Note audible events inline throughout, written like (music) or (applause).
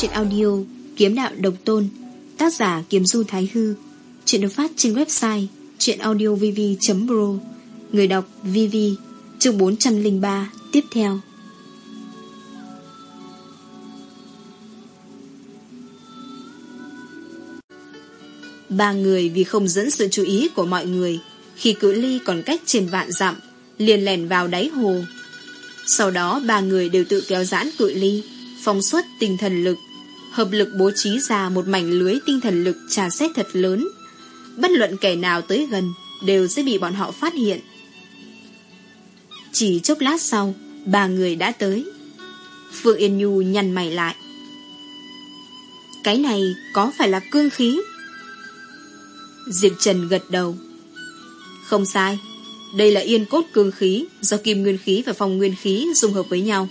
Chuyện audio Kiếm đạo độc tôn, Tác giả Kiếm Du Thái Hư. Chuyện được phát trên website chuyenaudiovv.pro Người đọc VV Chương 403 Tiếp theo. Ba người vì không dẫn sự chú ý của mọi người, Khi cự ly còn cách trên vạn dặm, liền lèn vào đáy hồ. Sau đó ba người đều tự kéo giãn cự ly, Phóng xuất tinh thần lực. Hợp lực bố trí ra một mảnh lưới tinh thần lực trà xét thật lớn. Bất luận kẻ nào tới gần Đều sẽ bị bọn họ phát hiện. Chỉ chốc lát sau, Ba người đã tới. Phương Yên Nhu nhăn mày lại. Cái này có phải là cương khí? Diệp Trần gật đầu. Không sai, Đây là yên cốt cương khí Do kim nguyên khí và phong nguyên khí dung hợp với nhau.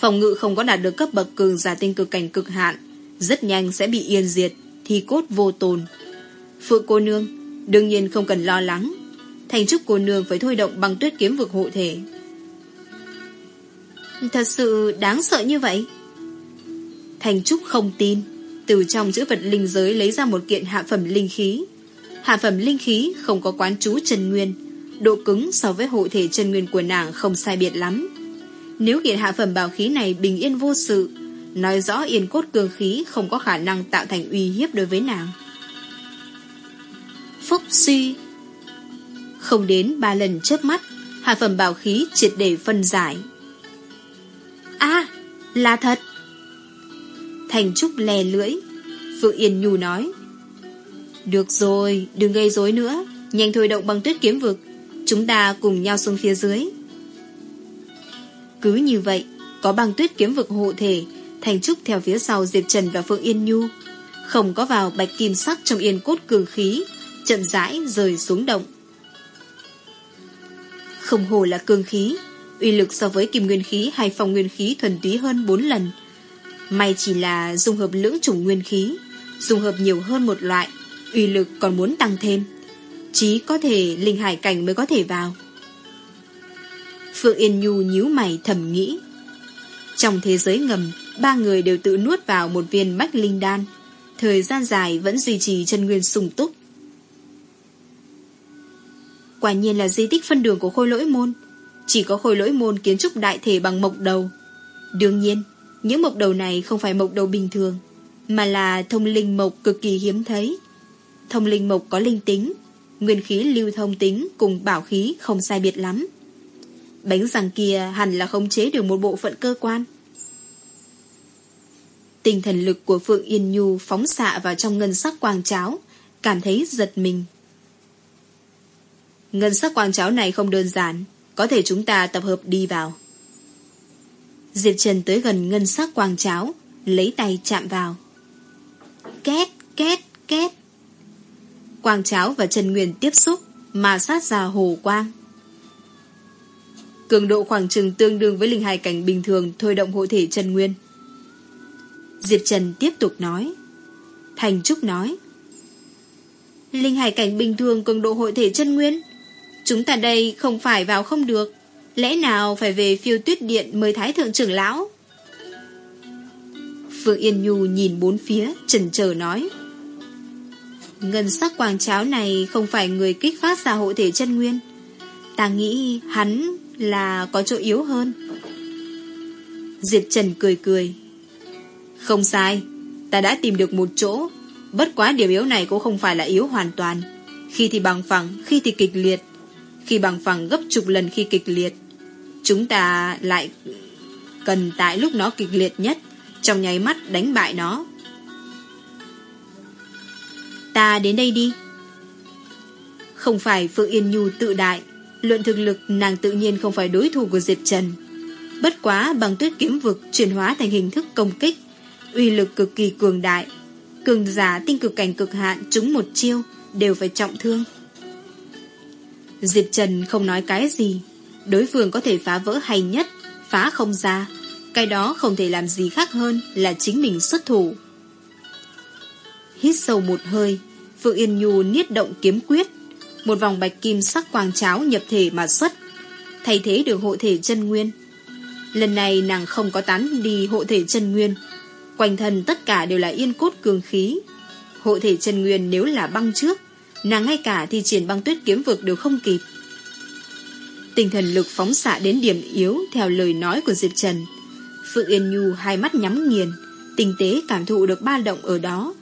Phòng ngự không có đạt được cấp bậc cường giả tinh cực cảnh cực hạn. Rất nhanh sẽ bị yên diệt Thì cốt vô tồn. Phượng cô nương, Đương nhiên không cần lo lắng. Thành trúc cô nương phải thôi động bằng tuyết kiếm vực hộ thể. Thật sự đáng sợ như vậy? Thành trúc không tin. Từ trong chữ vật linh giới lấy ra một kiện hạ phẩm linh khí. Hạ phẩm linh khí không có quán chú chân nguyên. Độ cứng so với hộ thể chân nguyên của nàng không sai biệt lắm. Nếu kiện hạ phẩm bảo khí này bình yên vô sự Nói rõ yên cốt cường khí không có khả năng tạo thành uy hiếp đối với nàng. Phúc suy Không đến ba lần chớp mắt Hạ phẩm bảo khí triệt để phân giải. A là thật. Thành Trúc lè lưỡi. Phượng Yên nhù nói Được rồi, đừng gây rối nữa. Nhanh thôi động bằng tuyết kiếm vực. Chúng ta cùng nhau xuống phía dưới. Cứ như vậy Có băng tuyết kiếm vực hộ thể Thành Trúc theo phía sau Diệp Trần và Phượng Yên Nhu Không có vào bạch kim sắc trong yên cốt cường khí Chậm rãi rời xuống động Không hồ là cường khí uy lực so với kim nguyên khí hay phong nguyên khí thuần túy hơn 4 lần. May chỉ là dung hợp lưỡng chủng nguyên khí, dung hợp nhiều hơn một loại, uy lực còn muốn tăng thêm. Chí có thể linh hải cảnh mới có thể vào. Phượng Yên Nhu nhíu mày thầm nghĩ. Trong thế giới ngầm, ba người đều tự nuốt vào một viên bách linh đan. Thời gian dài vẫn duy trì chân nguyên sùng túc. Quả nhiên là di tích phân đường của khôi lỗi môn. Chỉ có khôi lỗi môn kiến trúc đại thể bằng mộc đầu Đương nhiên, Những mộc đầu này không phải mộc đầu bình thường, Mà là thông linh mộc cực kỳ hiếm thấy Thông linh mộc có linh tính, Nguyên khí lưu thông tính Cùng bảo khí không sai biệt lắm Bánh răng kia hẳn là không chế được một bộ phận cơ quan Tinh thần lực của Phượng Yên Nhu phóng xạ vào trong ngân sắc quang cháo Cảm thấy giật mình Ngân sắc quang cháo này không đơn giản có thể chúng ta tập hợp đi vào. Diệp Trần tới gần ngân sắc quang cháo, lấy tay chạm vào. Két, két, két. Quang cháo và Trần Nguyên tiếp xúc, mà sát ra hồ quang. Cường độ khoảng trừng tương đương với linh hài cảnh bình thường thôi động hộ thể Trần Nguyên. Diệp Trần tiếp tục nói. Thành Trúc nói. Linh hải cảnh bình thường cường độ hội thể chân nguyên, Chúng ta đây không phải vào không được Lẽ nào phải về phiêu tuyết điện Mời thái thượng trưởng lão Phương Yên Nhu nhìn bốn phía Trần chờ nói, Ngân sắc quàng cháo này Không phải người kích phát ra hộ thể chân nguyên Ta nghĩ hắn Là có chỗ yếu hơn Diệp Trần cười cười không sai, Ta đã tìm được một chỗ. Bất quá điểm yếu này cũng không phải là yếu hoàn toàn. Khi thì bằng phẳng, Khi thì kịch liệt. Khi bằng phẳng gấp chục lần khi kịch liệt. Chúng ta lại Cần tại lúc nó kịch liệt nhất, Trong nháy mắt đánh bại nó. Ta đến đây đi. Không phải Phượng Yên Nhu tự đại. Luận thực lực, nàng tự nhiên không phải đối thủ của Diệp Trần. Bất quá bằng tuyết kiếm vực chuyển hóa thành hình thức công kích uy lực cực kỳ cường đại. Cường giả tinh cực cảnh cực hạn chúng một chiêu Đều phải trọng thương. Diệp Trần không nói cái gì. Đối phương có thể phá vỡ hay nhất, Phá không ra. Cái đó không thể làm gì khác hơn Là chính mình xuất thủ. Hít sâu một hơi, Phượng Yên Nhu niết động kiếm quyết. Một vòng bạch kim sắc quang cháo nhập thể mà xuất. Thay thế được hộ thể chân nguyên. Lần này nàng không có tán đi hộ thể chân nguyên Quanh thân tất cả đều là yên cốt cường khí. Hộ thể Trần Nguyên nếu là băng trước, nàng ngay cả thì triển băng tuyết kiếm vực đều không kịp. Tinh thần lực phóng xạ đến điểm yếu theo lời nói của Diệp Trần. Phượng Yên Nhu hai mắt nhắm nghiền, tinh tế cảm thụ được ba động ở đó.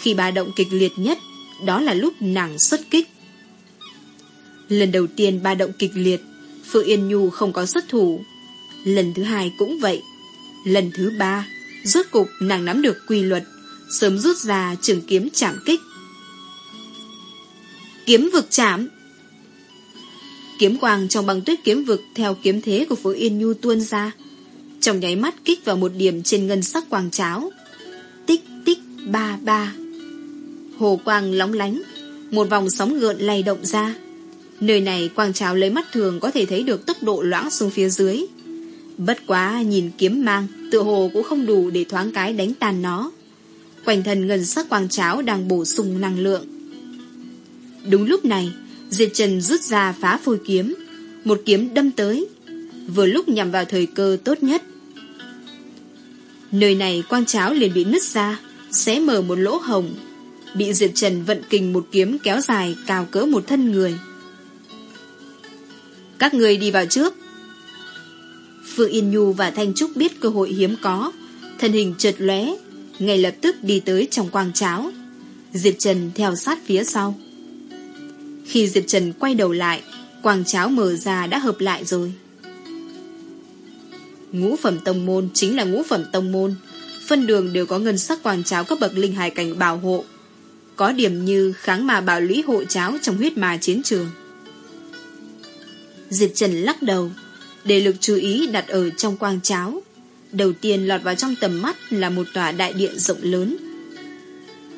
Khi ba động kịch liệt nhất, đó là lúc nàng xuất kích. Lần đầu tiên ba động kịch liệt, Phượng Yên Nhu không có xuất thủ. Lần thứ hai cũng vậy. Lần thứ ba, rốt cục nàng nắm được quy luật, sớm rút ra trường kiếm chạm kích. Kiếm vực chạm Kiếm quang trong băng tuyết kiếm vực theo kiếm thế của phú Yên Nhu tuôn ra. Trong nháy mắt kích vào một điểm trên ngân sắc quang cháo. Tích tích ba ba. Hồ quang lóng lánh, một vòng sóng gợn lay động ra. Nơi này quang cháo lấy mắt thường có thể thấy được tốc độ loãng xuống phía dưới. Bất quá nhìn kiếm mang, tựa hồ cũng không đủ để thoáng cái đánh tàn nó. Quanh thân ngân sắc quang cháo đang bổ sung năng lượng. Đúng lúc này, Diệt Trần rút ra phá phôi kiếm, một kiếm đâm tới, vừa lúc nhằm vào thời cơ tốt nhất. Nơi này quang cháo liền bị nứt ra, xé mở một lỗ hồng, bị Diệp Trần vận kình một kiếm kéo dài cao cỡ một thân người. Các người đi vào trước. Phương Yên Nhu và Thanh Trúc biết cơ hội hiếm có, thân hình chợt lóe, ngay lập tức đi tới trong quang cháo. Diệp Trần theo sát phía sau. Khi Diệp Trần quay đầu lại, quang cháo mở ra đã hợp lại rồi. Ngũ phẩm tông môn chính là ngũ phẩm tông môn. Phân đường đều có ngân sắc quang cháo cấp bậc linh hài cảnh bảo hộ. Có điểm như kháng mà bảo lũy hộ cháo trong huyết mà chiến trường. Diệp Trần lắc đầu, để lực chú ý đặt ở trong quang cháo. Đầu tiên lọt vào trong tầm mắt là một tòa đại điện rộng lớn.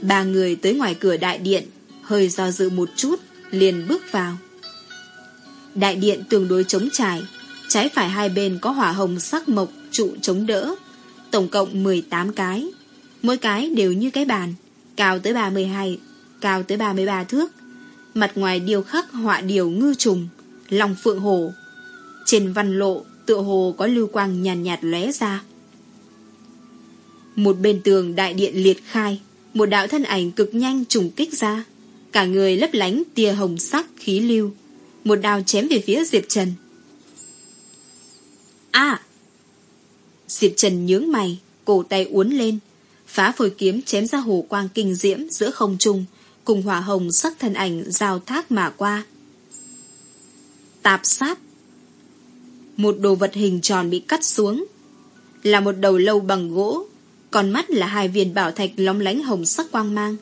Ba người tới ngoài cửa đại điện, hơi do dự một chút, liền bước vào. Đại điện tương đối trống trải, trái phải hai bên có hỏa hồng sắc mộc trụ chống đỡ, tổng cộng 18 cái. Mỗi cái đều như cái bàn, cao tới 32, cao tới 33 thước. Mặt ngoài điêu khắc họa điều ngư trùng, lòng phượng hổ. Trên văn lộ, tựa hồ có lưu quang nhàn nhạt, nhạt lóe ra. Một bên tường đại điện liệt khai, một đạo thân ảnh cực nhanh trùng kích ra. Cả người lấp lánh tia hồng sắc khí lưu. Một đao chém về phía Diệp Trần. À! Diệp Trần nhướng mày, cổ tay uốn lên. Phá phổi kiếm chém ra hồ quang kinh diễm giữa không trung, cùng hỏa hồng sắc thân ảnh giao thác mà qua. Tạp sát một đồ vật hình tròn bị cắt xuống. Là một đầu lâu bằng gỗ, còn mắt là hai viên bảo thạch lóng lánh hồng sắc quang mang.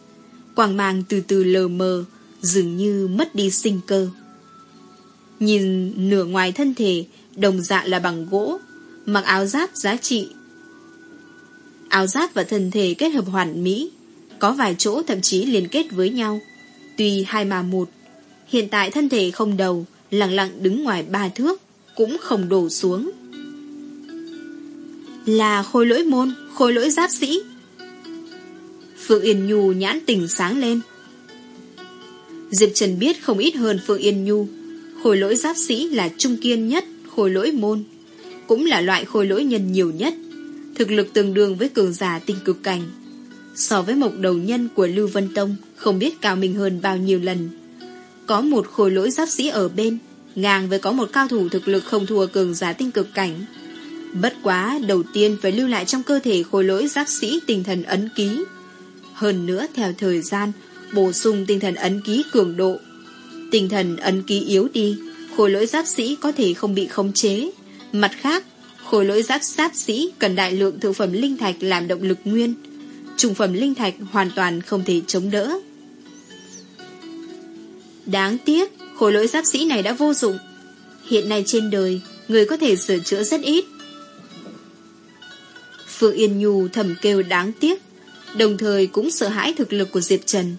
Quang mang từ từ lờ mờ, dường như mất đi sinh cơ. Nhìn nửa ngoài thân thể, đồng dạ là bằng gỗ, mặc áo giáp giá trị. Áo giáp và thân thể kết hợp hoàn mỹ, có vài chỗ thậm chí liên kết với nhau. Tuy hai mà một, hiện tại thân thể không đầu, lặng lặng đứng ngoài ba thước, cũng không đổ xuống. Là khôi lỗi môn, khôi lỗi giáp sĩ. Phượng Yên Nhu nhãn tình sáng lên. Diệp Trần biết không ít hơn Phượng Yên Nhu. Khôi lỗi giáp sĩ là trung kiên nhất, khôi lỗi môn. Cũng là loại khôi lỗi nhân nhiều nhất. Thực lực tương đương với cường giả tinh cực cảnh. So với mộc đầu nhân của Lưu Vân Tông, không biết cao mình hơn bao nhiêu lần. Có một khôi lỗi giáp sĩ ở bên, ngang với có một cao thủ thực lực không thua cường giả tinh cực cảnh. Bất quá, đầu tiên phải lưu lại trong cơ thể khối lỗi giáp sĩ tinh thần ấn ký. Hơn nữa, theo thời gian, bổ sung tinh thần ấn ký cường độ. Tinh thần ấn ký yếu đi, khối lỗi giáp sĩ có thể không bị khống chế. Mặt khác, khối lỗi giáp giáp sĩ cần đại lượng thực phẩm linh thạch làm động lực nguyên. Trùng phẩm linh thạch hoàn toàn không thể chống đỡ. Đáng tiếc, khối lỗi giáp sĩ này đã vô dụng. Hiện nay trên đời, người có thể sửa chữa rất ít. Phượng Yên Nhu thầm kêu đáng tiếc, đồng thời cũng sợ hãi thực lực của Diệp Trần.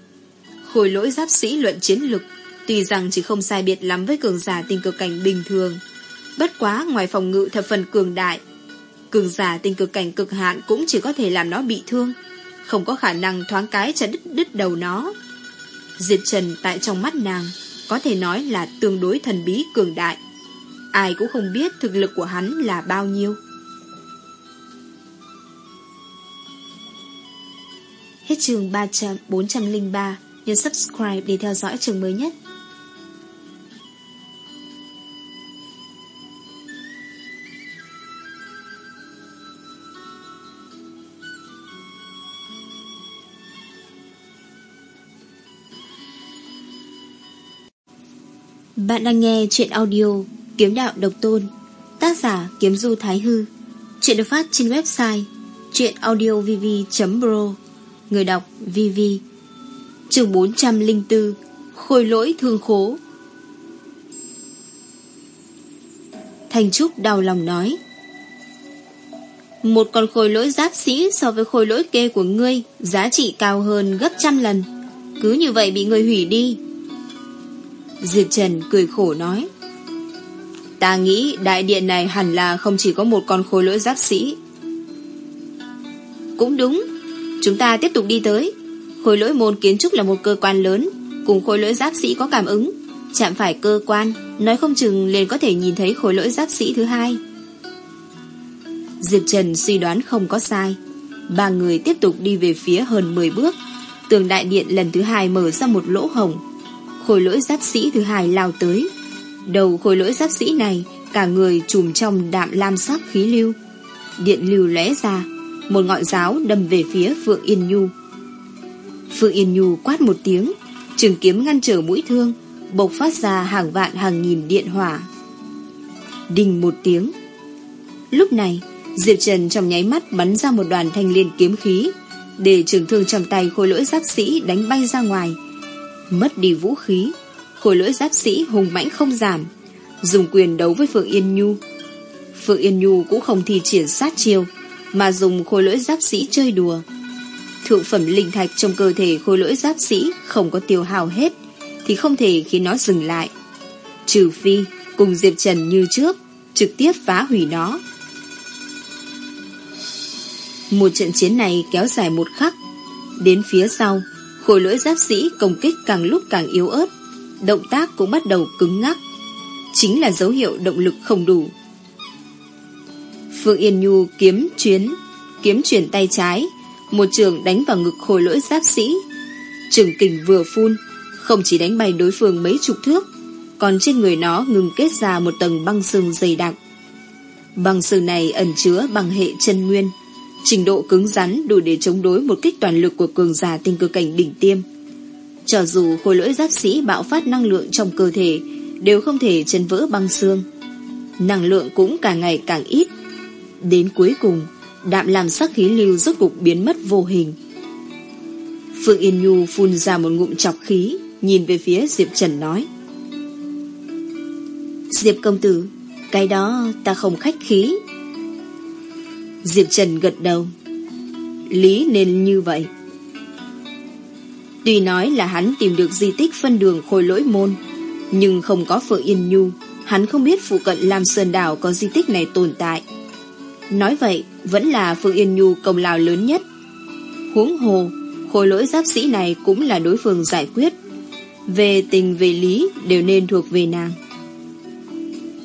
Khối lỗi giáp sĩ luận chiến lực, tuy rằng chỉ không sai biệt lắm với cường giả tinh cực cảnh bình thường. Bất quá ngoài phòng ngự thập phần cường đại, cường giả tinh cực cảnh cực hạn cũng chỉ có thể làm nó bị thương, không có khả năng thoáng cái chặt đứt, đứt đầu nó. Diệp Trần tại trong mắt nàng có thể nói là tương đối thần bí cường đại. Ai cũng không biết thực lực của hắn là bao nhiêu. Hết trường 300, 403 nhấn subscribe để theo dõi trường mới nhất Bạn đang nghe chuyện audio Kiếm đạo độc tôn, Tác giả Kiếm Du Thái Hư. Chuyện được phát trên website Chuyện audiovv.pro Người đọc VV. Trường 404 Khôi lỗi thương khố. Thành Trúc đau lòng nói, Một con khôi lỗi giáp sĩ so với khôi lỗi kê của ngươi Giá trị cao hơn gấp trăm lần. Cứ như vậy bị ngươi hủy đi Diệp Trần cười khổ nói, Ta nghĩ đại điện này hẳn là không chỉ có một con khối lỗi giáp sĩ. Cũng đúng, Chúng ta tiếp tục đi tới. Khối lỗi môn kiến trúc là một cơ quan lớn, Cùng khối lỗi giáp sĩ có cảm ứng. Chạm phải cơ quan, Nói không chừng liền có thể nhìn thấy khối lỗi giáp sĩ thứ hai. Diệp Trần suy đoán không có sai. Ba người tiếp tục đi về phía hơn 10 bước. Tường đại điện lần thứ hai mở ra một lỗ hồng. Khối lỗi giáp sĩ thứ hai lao tới. Đầu khối lỗi giáp sĩ này, Cả người trùm trong đạm lam sắc khí lưu. Điện lưu lóe ra, Một ngọn giáo đâm về phía Phượng Yên Nhu. Phượng Yên Nhu quát một tiếng, Trường kiếm ngăn trở mũi thương, Bộc phát ra hàng vạn hàng nghìn điện hỏa. Đình một tiếng. Lúc này, Diệp Trần trong nháy mắt bắn ra một đoàn thanh liên kiếm khí, Để trường thương trong tay khối lỗi giáp sĩ đánh bay ra ngoài. Mất đi vũ khí. Khối lưỡi giáp sĩ hùng mãnh không giảm, Dùng quyền đấu với Phượng Yên Nhu. Phượng Yên Nhu cũng không thi triển sát chiêu, Mà dùng khối lưỡi giáp sĩ chơi đùa. Thượng phẩm linh thạch trong cơ thể khối lưỡi giáp sĩ Không có tiêu hào hết, Thì không thể khiến nó dừng lại. Trừ phi cùng Diệp Trần như trước, Trực tiếp phá hủy nó. Một trận chiến này kéo dài một khắc, Đến phía sau Khối lưỡi giáp sĩ công kích càng lúc càng yếu ớt, Động tác cũng bắt đầu cứng ngắc, Chính là dấu hiệu động lực không đủ. Phương Yên Nhu kiếm chuyến, Kiếm chuyển tay trái, Một trường đánh vào ngực khối lưỡi giáp sĩ. Trường kình vừa phun, Không chỉ đánh bay đối phương mấy chục thước, Còn trên người nó ngừng kết ra một tầng băng sừng dày đặc. Băng sừng này ẩn chứa bằng hệ chân nguyên. Trình độ cứng rắn đủ để chống đối một kích toàn lực của cường giả tinh cơ cảnh đỉnh tiêm. Cho dù khối lỗi giáp sĩ bạo phát năng lượng trong cơ thể đều không thể chân vỡ băng xương. Năng lượng cũng càng ngày càng ít. Đến cuối cùng, đạm làm sắc khí lưu rốt cục biến mất vô hình. Phương Yên Nhu phun ra một ngụm chọc khí, nhìn về phía Diệp Trần nói. Diệp công tử, cái đó ta không khách khí, Diệp Trần gật đầu. Lý nên như vậy. Tuy nói là hắn tìm được di tích phân đường khôi lỗi môn, Nhưng không có Phượng Yên Nhu. Hắn không biết phụ cận Lam Sơn Đảo có di tích này tồn tại. Nói vậy, Vẫn là Phượng Yên Nhu công lao lớn nhất. Huống hồ, Khôi lỗi giáp sĩ này cũng là đối phương giải quyết. Về tình về lý Đều nên thuộc về nàng.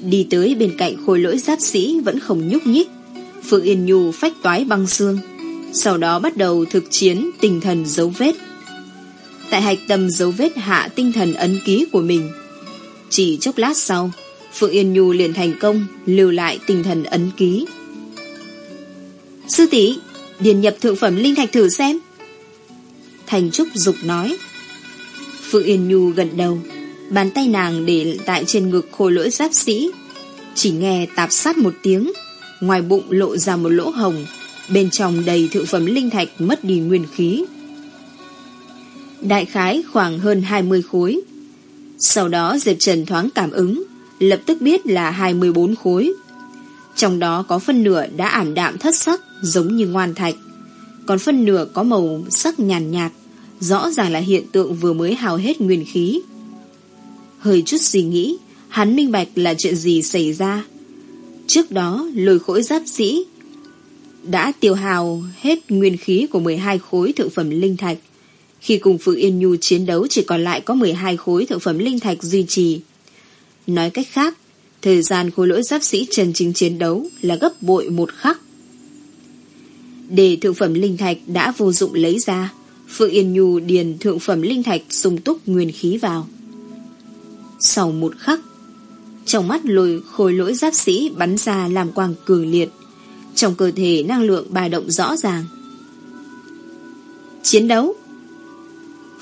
Đi tới bên cạnh khôi lỗi giáp sĩ Vẫn không nhúc nhích. Phượng Yên Nhu phách toái băng xương, Sau đó bắt đầu thực chiến tinh thần dấu vết. Tại hạch tâm dấu vết hạ tinh thần ấn ký của mình, Chỉ chốc lát sau Phượng Yên Nhu liền thành công Lưu lại tinh thần ấn ký. Sư tỷ, Điền nhập thượng phẩm linh thạch thử xem. Thành Trúc Dục nói. Phượng Yên Nhu gần đầu, Bàn tay nàng để tại trên ngực khôi lỗi giáp sĩ, Chỉ nghe tạp sát một tiếng Ngoài bụng lộ ra một lỗ hồng Bên trong đầy thượng phẩm linh thạch mất đi nguyên khí. Đại khái khoảng hơn 20 khối. Sau đó Diệp Trần thoáng cảm ứng Lập tức biết là 24 khối. Trong đó có phân nửa đã ảm đạm thất sắc Giống như ngoan thạch. Còn phân nửa có màu sắc nhàn nhạt, nhạt Rõ ràng là hiện tượng vừa mới hào hết nguyên khí. Hơi chút suy nghĩ Hắn minh bạch là chuyện gì xảy ra. Trước đó lôi khối giáp sĩ đã tiêu hào hết nguyên khí của 12 khối thượng phẩm linh thạch. Khi cùng Phượng Yên Nhu chiến đấu chỉ còn lại có 12 khối thượng phẩm linh thạch duy trì. Nói cách khác, thời gian khối lỗi giáp sĩ trần chính chiến đấu là gấp bội một khắc. Để thượng phẩm linh thạch đã vô dụng lấy ra, Phượng Yên Nhu điền thượng phẩm linh thạch sung túc nguyên khí vào. Sau một khắc, trong mắt lùi khối lỗi giáp sĩ bắn ra làm quang cường liệt. Trong cơ thể năng lượng bài động rõ ràng. Chiến đấu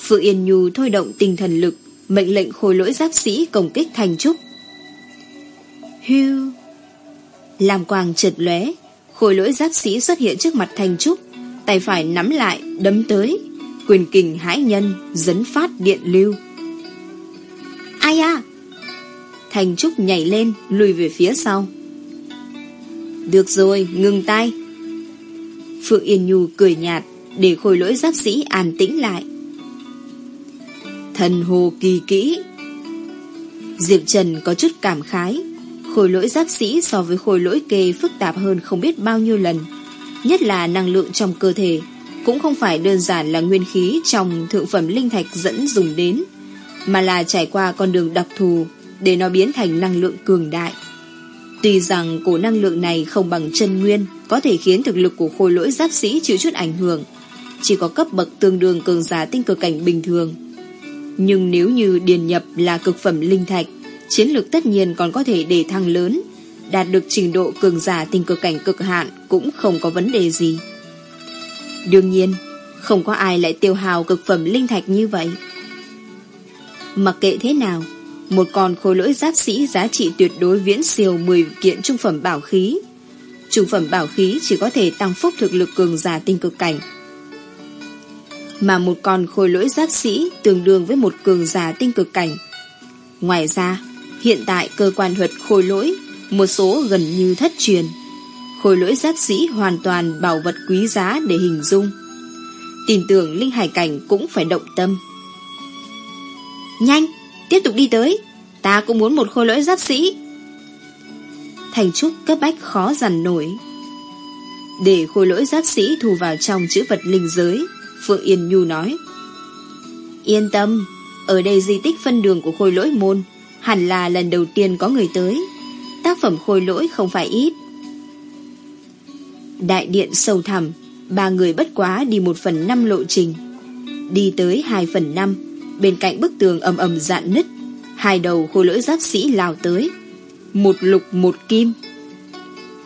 Phượng Yên Nhu thôi động tinh thần lực, mệnh lệnh khối lỗi giáp sĩ công kích thành trúc. Hưu Làm quang chợt lóe, khối lỗi giáp sĩ xuất hiện trước mặt thành trúc, tay phải nắm lại, đấm tới, quyền kình hãi nhân, dấn phát điện lưu. Ai à? Thành Trúc nhảy lên, lùi về phía sau. Được rồi, ngừng tay. Phượng Yên Nhu cười nhạt, để khôi lỗi giáp sĩ an tĩnh lại. Thần hồ kỳ kỹ. Diệp Trần có chút cảm khái. Khôi lỗi giáp sĩ so với khôi lỗi kê phức tạp hơn không biết bao nhiêu lần. Nhất là năng lượng trong cơ thể. Cũng không phải đơn giản là nguyên khí trong thượng phẩm linh thạch dẫn dùng đến, mà là trải qua con đường đặc thù để nó biến thành năng lượng cường đại. Tuy rằng cổ năng lượng này không bằng chân nguyên, có thể khiến thực lực của khôi lỗi giáp sĩ chịu chút ảnh hưởng, chỉ có cấp bậc tương đương cường giả tinh cực cảnh bình thường. Nhưng nếu như điền nhập là cực phẩm linh thạch, chiến lược tất nhiên còn có thể để thăng lớn, đạt được trình độ cường giả tinh cực cảnh cực hạn cũng không có vấn đề gì. Đương nhiên, không có ai lại tiêu hào cực phẩm linh thạch như vậy. Mặc kệ thế nào, một con khối lỗi giáp sĩ giá trị tuyệt đối viễn siêu 10 kiện trung phẩm bảo khí. Trung phẩm bảo khí chỉ có thể tăng phúc thực lực cường giả tinh cực cảnh. Mà một con khối lỗi giáp sĩ tương đương với một cường giả tinh cực cảnh. Ngoài ra, hiện tại cơ quan thuật khối lỗi, một số gần như thất truyền. Khối lỗi giáp sĩ hoàn toàn bảo vật quý giá để hình dung. Tin tưởng linh hải cảnh cũng phải động tâm. Nhanh! Tiếp tục đi tới. Ta cũng muốn một khôi lỗi giáp sĩ. Thành trúc cấp bách khó dằn nổi. Để khôi lỗi giáp sĩ thu vào trong chữ vật linh giới, Phượng Yên Nhu nói. Yên tâm, Ở đây di tích phân đường của khôi lỗi môn, Hẳn là lần đầu tiên có người tới. Tác phẩm khôi lỗi không phải ít. Đại điện sâu thẳm, Ba người bất quá đi một phần năm lộ trình. Đi tới hai phần năm Bên cạnh bức tường ầm ầm dạn nứt, Hai đầu khôi lỗi giáp sĩ lao tới, Một lục một kim.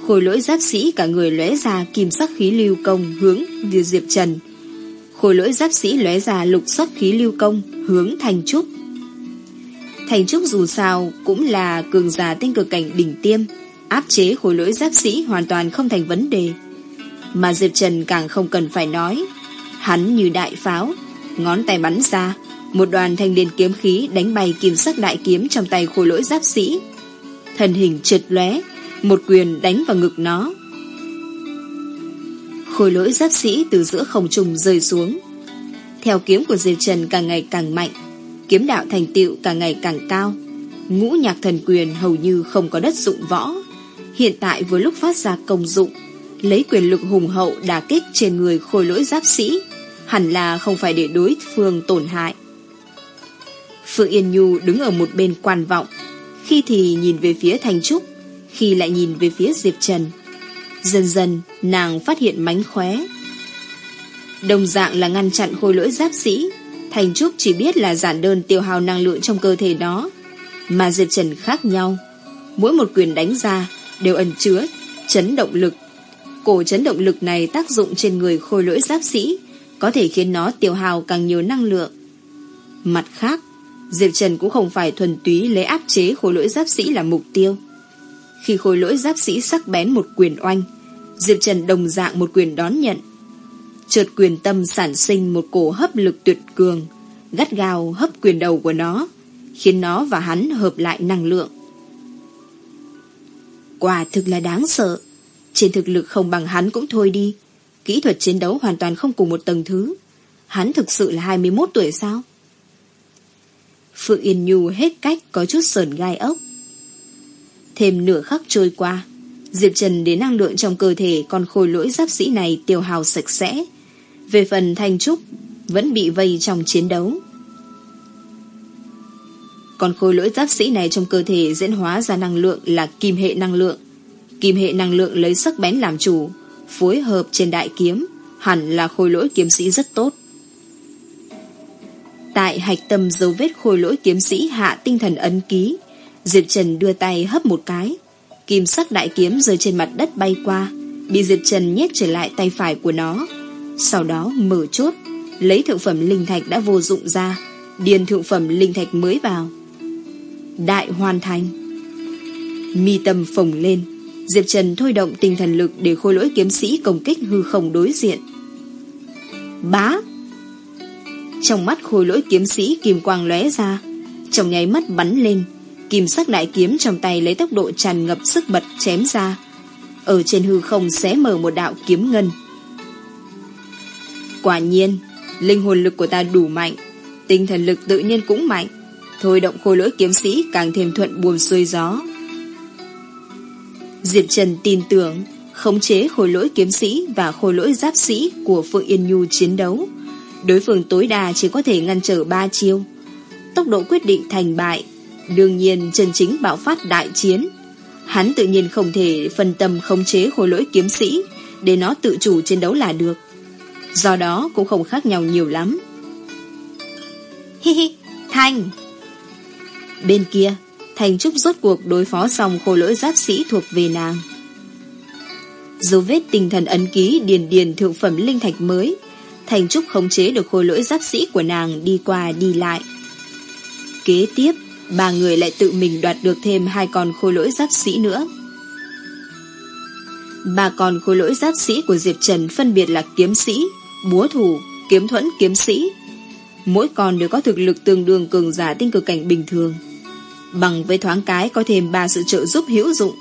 Khôi lỗi giáp sĩ cả người lóe ra kim sắc khí lưu công hướng về Diệp Trần. Khôi lỗi giáp sĩ lóe ra lục sắc khí lưu công hướng Thành Trúc. Thành Trúc dù sao cũng là cường giả tinh cực cảnh đỉnh tiêm, Áp chế khối lỗi giáp sĩ hoàn toàn không thành vấn đề. Mà Diệp Trần càng không cần phải nói, Hắn như đại pháo, Ngón tay bắn ra một đoàn thanh niên kiếm khí đánh bay kim sắc đại kiếm trong tay khôi lỗi giáp sĩ. thần hình trượt lóe, một quyền đánh vào ngực nó. khôi lỗi giáp sĩ từ giữa không trung rơi xuống. Theo kiếm của Diệp Trần càng ngày càng mạnh, kiếm đạo thành tựu càng ngày càng cao. Ngũ nhạc thần quyền hầu như không có đất dụng võ. Hiện tại với lúc phát ra công dụng, lấy quyền lực hùng hậu đả kích trên người khôi lỗi giáp sĩ, hẳn là không phải để đối phương tổn hại. Phương Yên Nhu đứng ở một bên quan vọng, khi thì nhìn về phía Thành Trúc, khi lại nhìn về phía Diệp Trần. Dần dần, nàng phát hiện mánh khóe. Đồng dạng là ngăn chặn khôi lỗi giáp sĩ, Thành Trúc chỉ biết là giản đơn tiêu hao năng lượng trong cơ thể đó, mà Diệp Trần khác nhau. Mỗi một quyền đánh ra đều ẩn chứa chấn động lực. Cổ chấn động lực này tác dụng trên người khôi lỗi giáp sĩ, có thể khiến nó tiêu hao càng nhiều năng lượng. Mặt khác, Diệp Trần cũng không phải thuần túy lấy áp chế khối lỗi giáp sĩ là mục tiêu. Khi khối lỗi giáp sĩ sắc bén một quyền oanh, Diệp Trần đồng dạng một quyền đón nhận. Chợt quyền tâm sản sinh một cổ hấp lực tuyệt cường, gắt gao hấp quyền đầu của nó, khiến nó và hắn hợp lại năng lượng. Quả thực là đáng sợ. Trên thực lực không bằng hắn cũng thôi đi. Kỹ thuật chiến đấu hoàn toàn không cùng một tầng thứ. Hắn thực sự là 21 tuổi sao? Phượng Yên Nhu hết cách có chút sờn gai ốc. Thêm nửa khắc trôi qua, Diệp Trần đến năng lượng trong cơ thể còn khôi lỗi giáp sĩ này tiêu hào sạch sẽ. Về phần Thanh Trúc, vẫn bị vây trong chiến đấu. Còn khôi lỗi giáp sĩ này trong cơ thể diễn hóa ra năng lượng là kim hệ năng lượng. Kim hệ năng lượng lấy sắc bén làm chủ, phối hợp trên đại kiếm, hẳn là khôi lỗi kiếm sĩ rất tốt. Tại hạch tâm dấu vết khôi lỗi kiếm sĩ hạ tinh thần ấn ký, Diệp Trần đưa tay hấp một cái. Kim sắc đại kiếm rơi trên mặt đất bay qua, bị Diệp Trần nhét trở lại tay phải của nó. Sau đó mở chốt, lấy thượng phẩm linh thạch đã vô dụng ra, điền thượng phẩm linh thạch mới vào. Đại hoàn thành. Mi tâm phồng lên, Diệp Trần thôi động tinh thần lực để khôi lỗi kiếm sĩ công kích hư không đối diện. Bá! Trong mắt khôi lỗi kiếm sĩ kim quang lóe ra, trong nháy mắt bắn lên, kim sắc đại kiếm trong tay lấy tốc độ tràn ngập sức bật chém ra. Ở trên hư không xé mở một đạo kiếm ngân. Quả nhiên, linh hồn lực của ta đủ mạnh, tinh thần lực tự nhiên cũng mạnh, thôi động khôi lỗi kiếm sĩ càng thêm thuận buồm xuôi gió. Diệp Trần tin tưởng khống chế khôi lỗi kiếm sĩ và khôi lỗi giáp sĩ của Phượng Yên Nhu chiến đấu. Đối phương tối đa chỉ có thể ngăn trở ba chiêu. Tốc độ quyết định thành bại, đương nhiên chân chính bạo phát đại chiến. Hắn tự nhiên không thể phân tâm khống chế khối lỗi kiếm sĩ để nó tự chủ chiến đấu là được. Do đó cũng không khác nhau nhiều lắm. (laughs) Hi hi, Thành! Bên kia, Thành Trúc rốt cuộc đối phó xong khối lỗi giáp sĩ thuộc về nàng. Dấu vết tinh thần ấn ký điền điền thượng phẩm linh thạch mới, Thành Trúc khống chế được khôi lỗi giáp sĩ của nàng đi qua đi lại. Kế tiếp, ba người lại tự mình đoạt được thêm hai con khôi lỗi giáp sĩ nữa. Ba con khôi lỗi giáp sĩ của Diệp Trần phân biệt là kiếm sĩ, búa thủ, kiếm thuẫn kiếm sĩ. Mỗi con đều có thực lực tương đương cường giả tinh cực cảnh bình thường. Bằng với thoáng cái có thêm ba sự trợ giúp hữu dụng.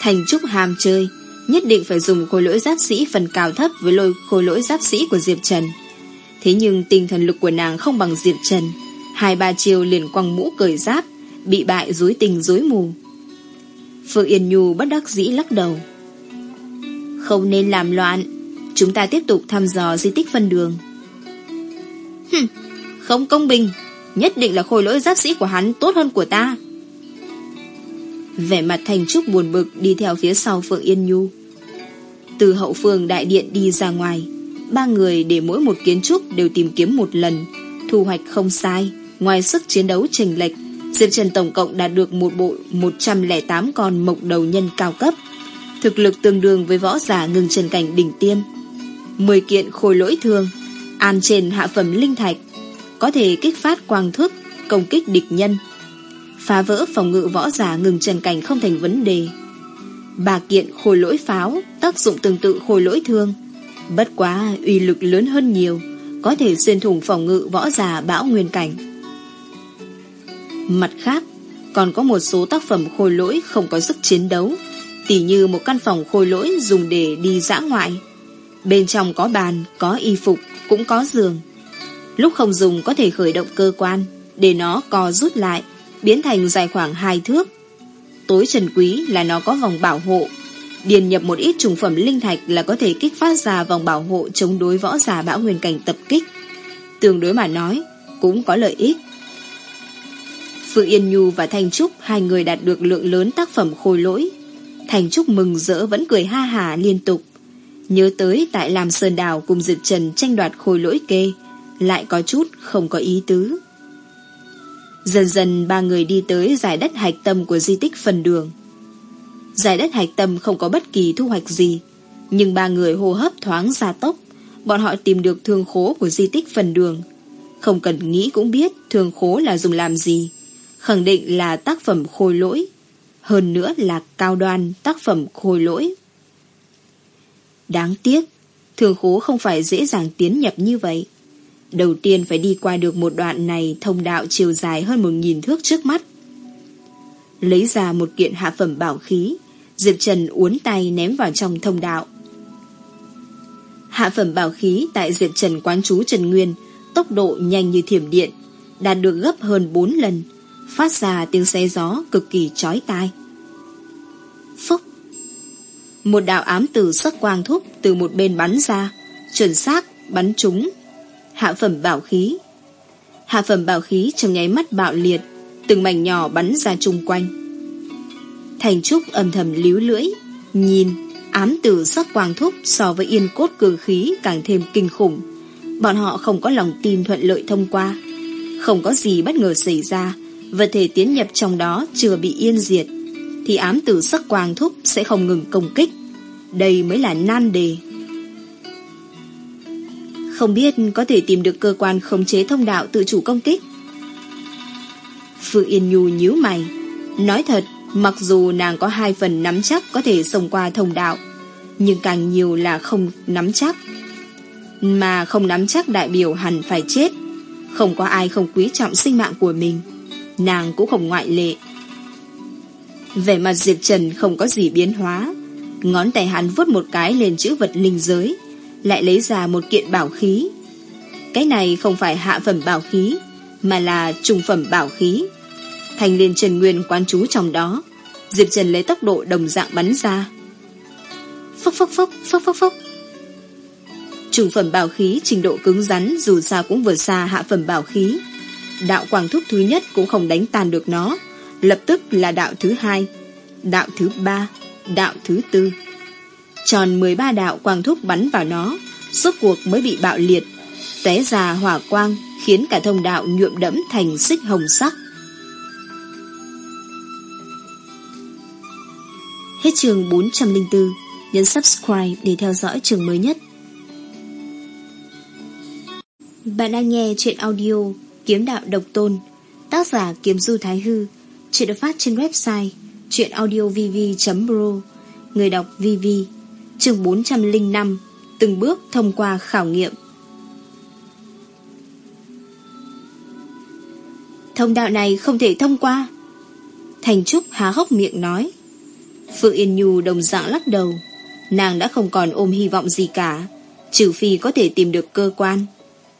Thành Trúc hàm chơi, nhất định phải dùng khối lỗi giáp sĩ phần cao thấp với lôi khối lỗi giáp sĩ của Diệp Trần. Thế nhưng tinh thần lực của nàng không bằng Diệp Trần. Hai ba chiều liền quăng mũ cởi giáp, bị bại dối tình dối mù. Phương Yên Nhu bất đắc dĩ lắc đầu. Không nên làm loạn, chúng ta tiếp tục thăm dò di tích phân đường. Hừm, không công bình, nhất định là khôi lỗi giáp sĩ của hắn tốt hơn của ta. Vẻ mặt Thành Trúc buồn bực đi theo phía sau Phượng Yên Nhu. Từ hậu phương đại điện đi ra ngoài, ba người để mỗi một kiến trúc đều tìm kiếm một lần, thu hoạch không sai, ngoài sức chiến đấu trình lệch, Diệp Trần tổng cộng đạt được một bộ 108 con mộc đầu nhân cao cấp, thực lực tương đương với võ giả ngừng trần cảnh đỉnh tiêm. 10 kiện khôi lỗi thương, an trên hạ phẩm linh thạch, có thể kích phát quang thức, công kích địch nhân, phá vỡ phòng ngự võ giả ngừng trần cảnh không thành vấn đề. Bà kiện khôi lỗi pháo, tác dụng tương tự khôi lỗi thương. Bất quá uy lực lớn hơn nhiều, có thể xuyên thủng phòng ngự võ giả bão nguyên cảnh. Mặt khác, còn có một số tác phẩm khôi lỗi không có sức chiến đấu, tỉ như một căn phòng khôi lỗi dùng để đi dã ngoại. Bên trong có bàn, có y phục, cũng có giường. Lúc không dùng có thể khởi động cơ quan, để nó co rút lại, biến thành dài khoảng hai thước. Tối trần quý là nó có vòng bảo hộ. Điền nhập một ít trùng phẩm linh thạch là có thể kích phát ra vòng bảo hộ chống đối võ giả bão nguyên cảnh tập kích. Tương đối mà nói, cũng có lợi ích. Phương Yên Nhu và Thanh Trúc hai người đạt được lượng lớn tác phẩm khôi lỗi. Thanh Trúc mừng rỡ vẫn cười ha hà liên tục. Nhớ tới tại làm Sơn Đào cùng Diệp Trần tranh đoạt khôi lỗi kê, lại có chút không có ý tứ. Dần dần ba người đi tới giải đất hạch tâm của di tích phần đường. Giải đất hạch tâm không có bất kỳ thu hoạch gì, nhưng ba người hô hấp thoáng gia tốc, bọn họ tìm được thương khố của di tích phần đường. Không cần nghĩ cũng biết thương khố là dùng làm gì. Khẳng định là tác phẩm khôi lỗi. Hơn nữa là cao đoan tác phẩm khôi lỗi. Đáng tiếc, thương khố không phải dễ dàng tiến nhập như vậy. Đầu tiên phải đi qua được một đoạn này thông đạo chiều dài hơn một nghìn thước trước mắt. Lấy ra một kiện hạ phẩm bảo khí, Diệp Trần uốn tay ném vào trong thông đạo. Hạ phẩm bảo khí tại Diệp Trần quán chú Trần Nguyên, tốc độ nhanh như thiểm điện, đạt được gấp hơn 4 lần, phát ra tiếng xe gió cực kỳ chói tai. Phúc! Một đạo ám tử sắc quang thúc từ một bên bắn ra, chuẩn xác bắn trúng hạ phẩm bảo khí. Hạ phẩm bảo khí trong nháy mắt bạo liệt, từng mảnh nhỏ bắn ra chung quanh. Thành Trúc âm thầm líu lưỡi, nhìn, ám tử sắc quang thúc so với yên cốt cường khí càng thêm kinh khủng. bọn họ không có lòng tin thuận lợi thông qua. Không có gì bất ngờ xảy ra, vật thể tiến nhập trong đó chưa bị yên diệt, thì ám tử sắc quang thúc sẽ không ngừng công kích. Đây mới là nan đề. Không biết có thể tìm được cơ quan khống chế thông đạo tự chủ công kích. Phương Yên Nhu nhíu mày. Nói thật, mặc dù nàng có hai phần nắm chắc có thể xông qua thông đạo, nhưng càng nhiều là không nắm chắc. Mà không nắm chắc đại biểu hẳn phải chết. Không có ai không quý trọng sinh mạng của mình. Nàng cũng không ngoại lệ. Về mặt Diệp Trần không có gì biến hóa. Ngón tay hắn vuốt một cái lên chữ vật linh giới, lại lấy ra một kiện bảo khí. Cái này không phải hạ phẩm bảo khí, mà là trung phẩm bảo khí. Thành liên Trần Nguyên quán trú trong đó, Diệp Trần lấy tốc độ đồng dạng bắn ra. Phốc phốc phốc, phốc phốc phốc. Trung phẩm bảo khí trình độ cứng rắn dù sao cũng vượt xa hạ phẩm bảo khí. Đạo quang thúc thứ nhất cũng không đánh tan được nó, lập tức là đạo thứ hai, đạo thứ ba, đạo thứ tư. Tròn 13 đạo quang thúc bắn vào nó, suốt cuộc mới bị bạo liệt, té ra hỏa quang khiến cả thông đạo nhuộm đẫm thành xích hồng sắc. Hết trường 404, nhấn subscribe để theo dõi trường mới nhất. Bạn đang nghe chuyện audio Kiếm Đạo Độc Tôn, tác giả Kiếm Du Thái Hư, chuyện được phát trên website chuyenaudiovv.pro, người đọc VV, chương 405, từng bước thông qua khảo nghiệm. Thông đạo này không thể thông qua. Thành Trúc há hốc miệng nói. Phượng Yên Nhu đồng dạng lắc đầu. Nàng đã không còn ôm hy vọng gì cả, trừ phi có thể tìm được cơ quan.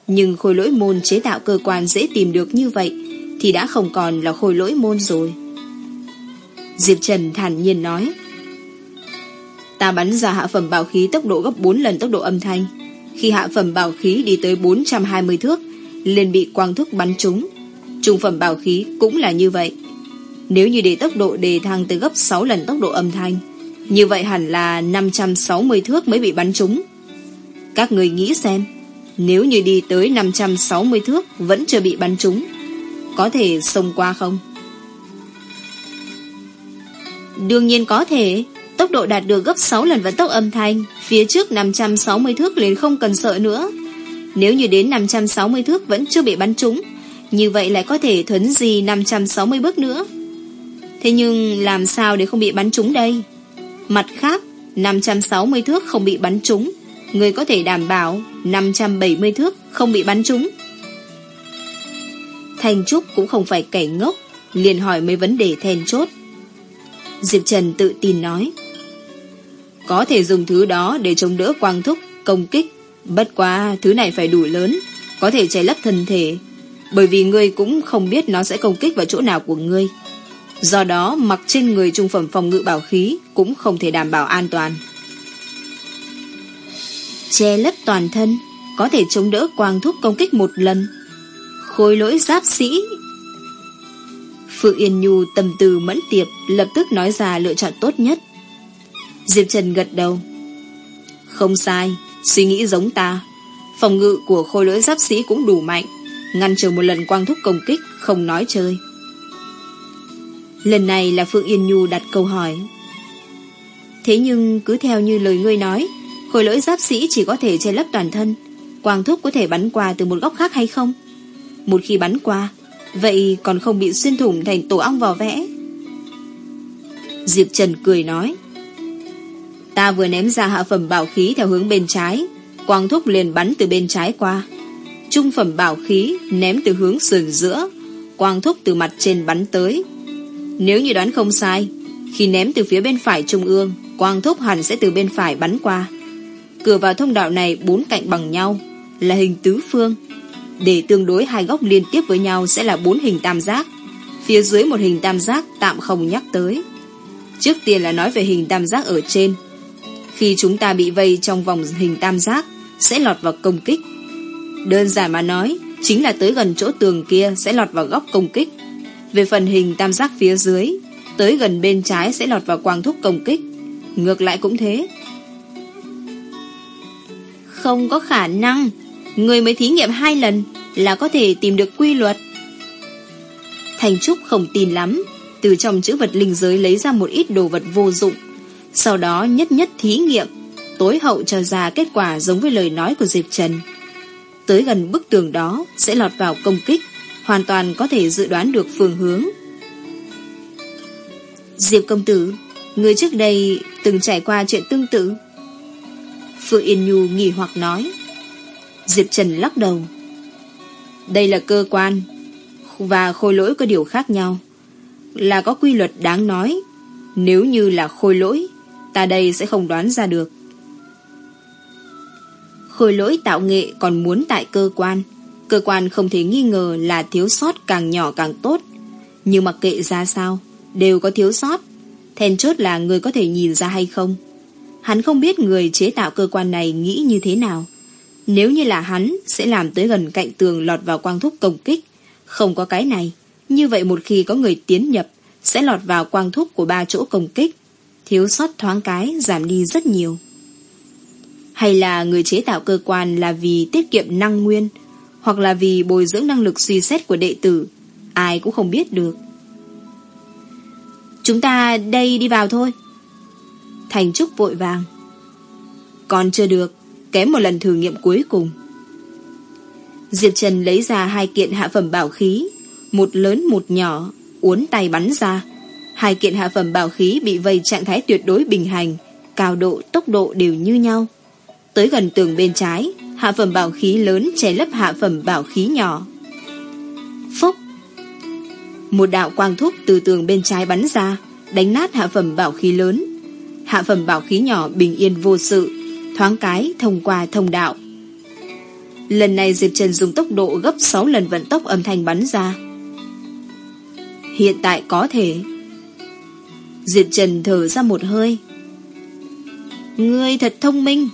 Nhưng khối lỗi môn chế tạo cơ quan dễ tìm được như vậy thì đã không còn là khối lỗi môn rồi. Diệp Trần thản nhiên nói Ta bắn ra hạ phẩm bảo khí tốc độ gấp 4 lần tốc độ âm thanh. Khi hạ phẩm bảo khí đi tới 420 thước, liền bị quang thức bắn trúng. Trung phẩm bảo khí cũng là như vậy. Nếu như để tốc độ đề thăng tới gấp 6 lần tốc độ âm thanh, như vậy hẳn là 560 thước mới bị bắn trúng. Các người nghĩ xem, nếu như đi tới 560 thước vẫn chưa bị bắn trúng, có thể xông qua không? Đương nhiên có thể, tốc độ đạt được gấp 6 lần vận tốc âm thanh, phía trước 560 thước liền không cần sợ nữa. Nếu như đến 560 thước vẫn chưa bị bắn trúng, như vậy lại có thể thuấn gì 560 bước nữa. Thế nhưng làm sao để không bị bắn trúng đây? Mặt khác, 560 thước không bị bắn trúng, người có thể đảm bảo 570 thước không bị bắn trúng. thành Trúc cũng không phải kẻ ngốc, liền hỏi mấy vấn đề then chốt. Diệp Trần tự tin nói. Có thể dùng thứ đó để chống đỡ quang thúc, công kích. Bất quá thứ này phải đủ lớn, có thể che lấp thân thể. Bởi vì ngươi cũng không biết nó sẽ công kích vào chỗ nào của ngươi. Do đó mặc trên người trung phẩm phòng ngự bảo khí cũng không thể đảm bảo an toàn. Che lấp toàn thân, có thể chống đỡ quang thúc công kích một lần. Khối lỗi giáp sĩ Phượng Yên Nhu tầm từ mẫn tiệp lập tức nói ra lựa chọn tốt nhất. Diệp Trần gật đầu. Không sai, suy nghĩ giống ta. Phòng ngự của khôi lỗi giáp sĩ cũng đủ mạnh, ngăn trở một lần quang thúc công kích, không nói chơi. Lần này là Phượng Yên Nhu đặt câu hỏi. Thế nhưng cứ theo như lời ngươi nói, khôi lỗi giáp sĩ chỉ có thể che lấp toàn thân, quang thúc có thể bắn qua từ một góc khác hay không? Một khi bắn qua, Vậy còn không bị xuyên thủng thành tổ ong vò vẽ Diệp Trần cười nói Ta vừa ném ra hạ phẩm bảo khí theo hướng bên trái Quang thúc liền bắn từ bên trái qua Trung phẩm bảo khí ném từ hướng sườn giữa Quang thúc từ mặt trên bắn tới Nếu như đoán không sai, Khi ném từ phía bên phải trung ương, Quang thúc hẳn sẽ từ bên phải bắn qua Cửa vào thông đạo này bốn cạnh bằng nhau, Là hình tứ phương để tương đối hai góc liên tiếp với nhau sẽ là bốn hình tam giác. Phía dưới một hình tam giác tạm không nhắc tới. Trước tiên là nói về hình tam giác ở trên. Khi chúng ta bị vây trong vòng hình tam giác, sẽ lọt vào công kích. Đơn giản mà nói, chính là tới gần chỗ tường kia sẽ lọt vào góc công kích. Về phần hình tam giác phía dưới, tới gần bên trái sẽ lọt vào quang thúc công kích. Ngược lại cũng thế. Không có khả năng, Người mới thí nghiệm hai lần Là có thể tìm được quy luật Thành Trúc không tin lắm Từ trong chữ vật linh giới lấy ra một ít đồ vật vô dụng sau đó nhất nhất thí nghiệm, Tối hậu cho ra kết quả giống với lời nói của Diệp Trần. Tới gần bức tường đó Sẽ lọt vào công kích, Hoàn toàn có thể dự đoán được phương hướng. Diệp công tử, Người trước đây từng trải qua chuyện tương tự? Phương Yên Nhu nghỉ hoặc nói. Diệp Trần lắc đầu. Đây là cơ quan, Và khôi lỗi có điều khác nhau. Là có quy luật đáng nói, Nếu như là khôi lỗi Ta đây sẽ không đoán ra được. Khôi lỗi tạo nghệ còn muốn tại cơ quan. Cơ quan không thể nghi ngờ là thiếu sót càng nhỏ càng tốt. Nhưng mặc kệ ra sao, Đều có thiếu sót. Then chốt là người có thể nhìn ra hay không. Hắn không biết người chế tạo cơ quan này nghĩ như thế nào. Nếu như là hắn, Sẽ làm tới gần cạnh tường lọt vào quang thúc công kích. Không có cái này. Như vậy một khi có người tiến nhập, Sẽ lọt vào quang thúc của ba chỗ công kích. Thiếu sót thoáng cái, Giảm đi rất nhiều. Hay là người chế tạo cơ quan Là vì tiết kiệm năng nguyên, Hoặc là vì bồi dưỡng năng lực suy xét của đệ tử, Ai cũng không biết được. Chúng ta đây đi vào thôi. Thành Trúc vội vàng. Còn chưa được, Kém một lần thử nghiệm cuối cùng. Diệp Trần lấy ra hai kiện hạ phẩm bảo khí, Một lớn một nhỏ, Uốn tay bắn ra. Hai kiện hạ phẩm bảo khí bị vây trạng thái tuyệt đối bình hành Cao độ, tốc độ đều như nhau. Tới gần tường bên trái Hạ phẩm bảo khí lớn che lấp hạ phẩm bảo khí nhỏ. Phúc! Một đạo quang thúc từ tường bên trái bắn ra Đánh nát hạ phẩm bảo khí lớn. Hạ phẩm bảo khí nhỏ bình yên vô sự Thoáng cái thông qua thông đạo. Lần này Diệp Trần dùng tốc độ gấp 6 lần vận tốc âm thanh bắn ra. Hiện tại có thể. Diệp Trần thở ra một hơi. Ngươi thật thông minh.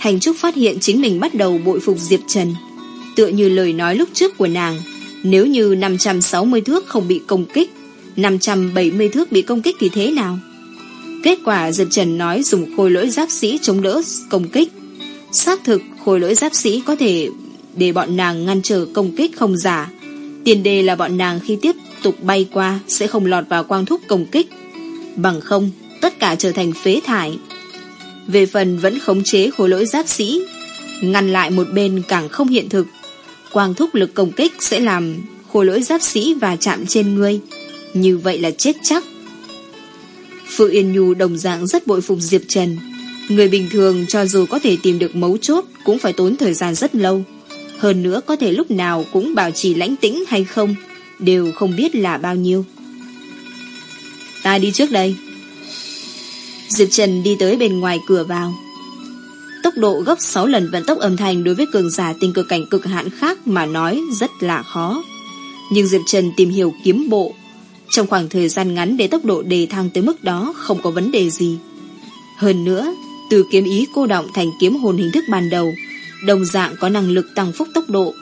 Thành Trúc phát hiện chính mình bắt đầu bội phục Diệp Trần. Tựa như lời nói lúc trước của nàng, Nếu như 560 thước không bị công kích 570 thước bị công kích thì thế nào? Kết quả Diệp Trần nói dùng khôi lỗi giáp sĩ chống đỡ công kích. Xác thực, khôi lỗi giáp sĩ có thể để bọn nàng ngăn trở công kích không giả. Tiền đề là bọn nàng khi tiếp tục bay qua sẽ không lọt vào quang thúc công kích. Bằng không, tất cả trở thành phế thải. Về phần vẫn khống chế khối lỗi giáp sĩ, Ngăn lại một bên càng không hiện thực, Quang thúc lực công kích sẽ làm khối lỗi giáp sĩ và chạm trên ngươi. Như vậy là chết chắc. Phương Yên Nhu đồng dạng rất bội phục Diệp Trần. Người bình thường cho dù có thể tìm được mấu chốt Cũng phải tốn thời gian rất lâu. Hơn nữa có thể lúc nào cũng bảo trì lãnh tĩnh hay không? Đều không biết là bao nhiêu. Ta đi trước đây. Diệp Trần đi tới bên ngoài cửa vào. Tốc độ gấp 6 lần vận tốc âm thanh Đối với cường giả tình cực cảnh cực hạn khác Mà nói rất là khó. Nhưng Diệp Trần tìm hiểu kiếm bộ. Trong khoảng thời gian ngắn Để tốc độ đề thăng tới mức đó Không có vấn đề gì. Hơn nữa, từ kiếm ý cô động thành kiếm hồn hình thức ban đầu, Đồng dạng có năng lực tăng phúc tốc độ.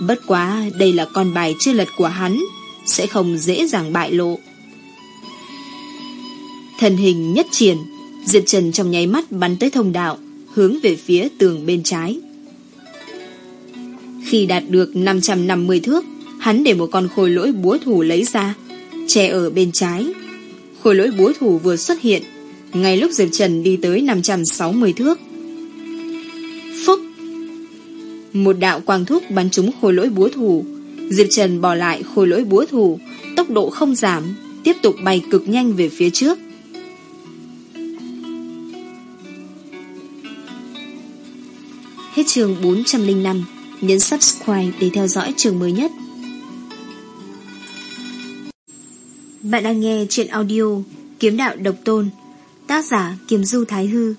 Bất quá, đây là con bài chưa lật của hắn, Sẽ không dễ dàng bại lộ. Thần hình nhất triển, Diệp Trần trong nháy mắt bắn tới thông đạo, Hướng về phía tường bên trái. Khi đạt được 550 thước, Hắn để một con khôi lỗi búa thủ lấy ra, Che ở bên trái. Khôi lỗi búa thủ vừa xuất hiện, Ngay lúc Diệp Trần đi tới 560 thước. Phúc! Một đạo quang thúc bắn trúng khối lỗi búa thủ. Diệp Trần bỏ lại khối lỗi búa thủ, Tốc độ không giảm, Tiếp tục bay cực nhanh về phía trước. Hết trường 405 Nhấn subscribe để theo dõi trường mới nhất. Bạn đang nghe chuyện audio Kiếm đạo độc tôn, Tác giả Kiếm Du Thái Hư,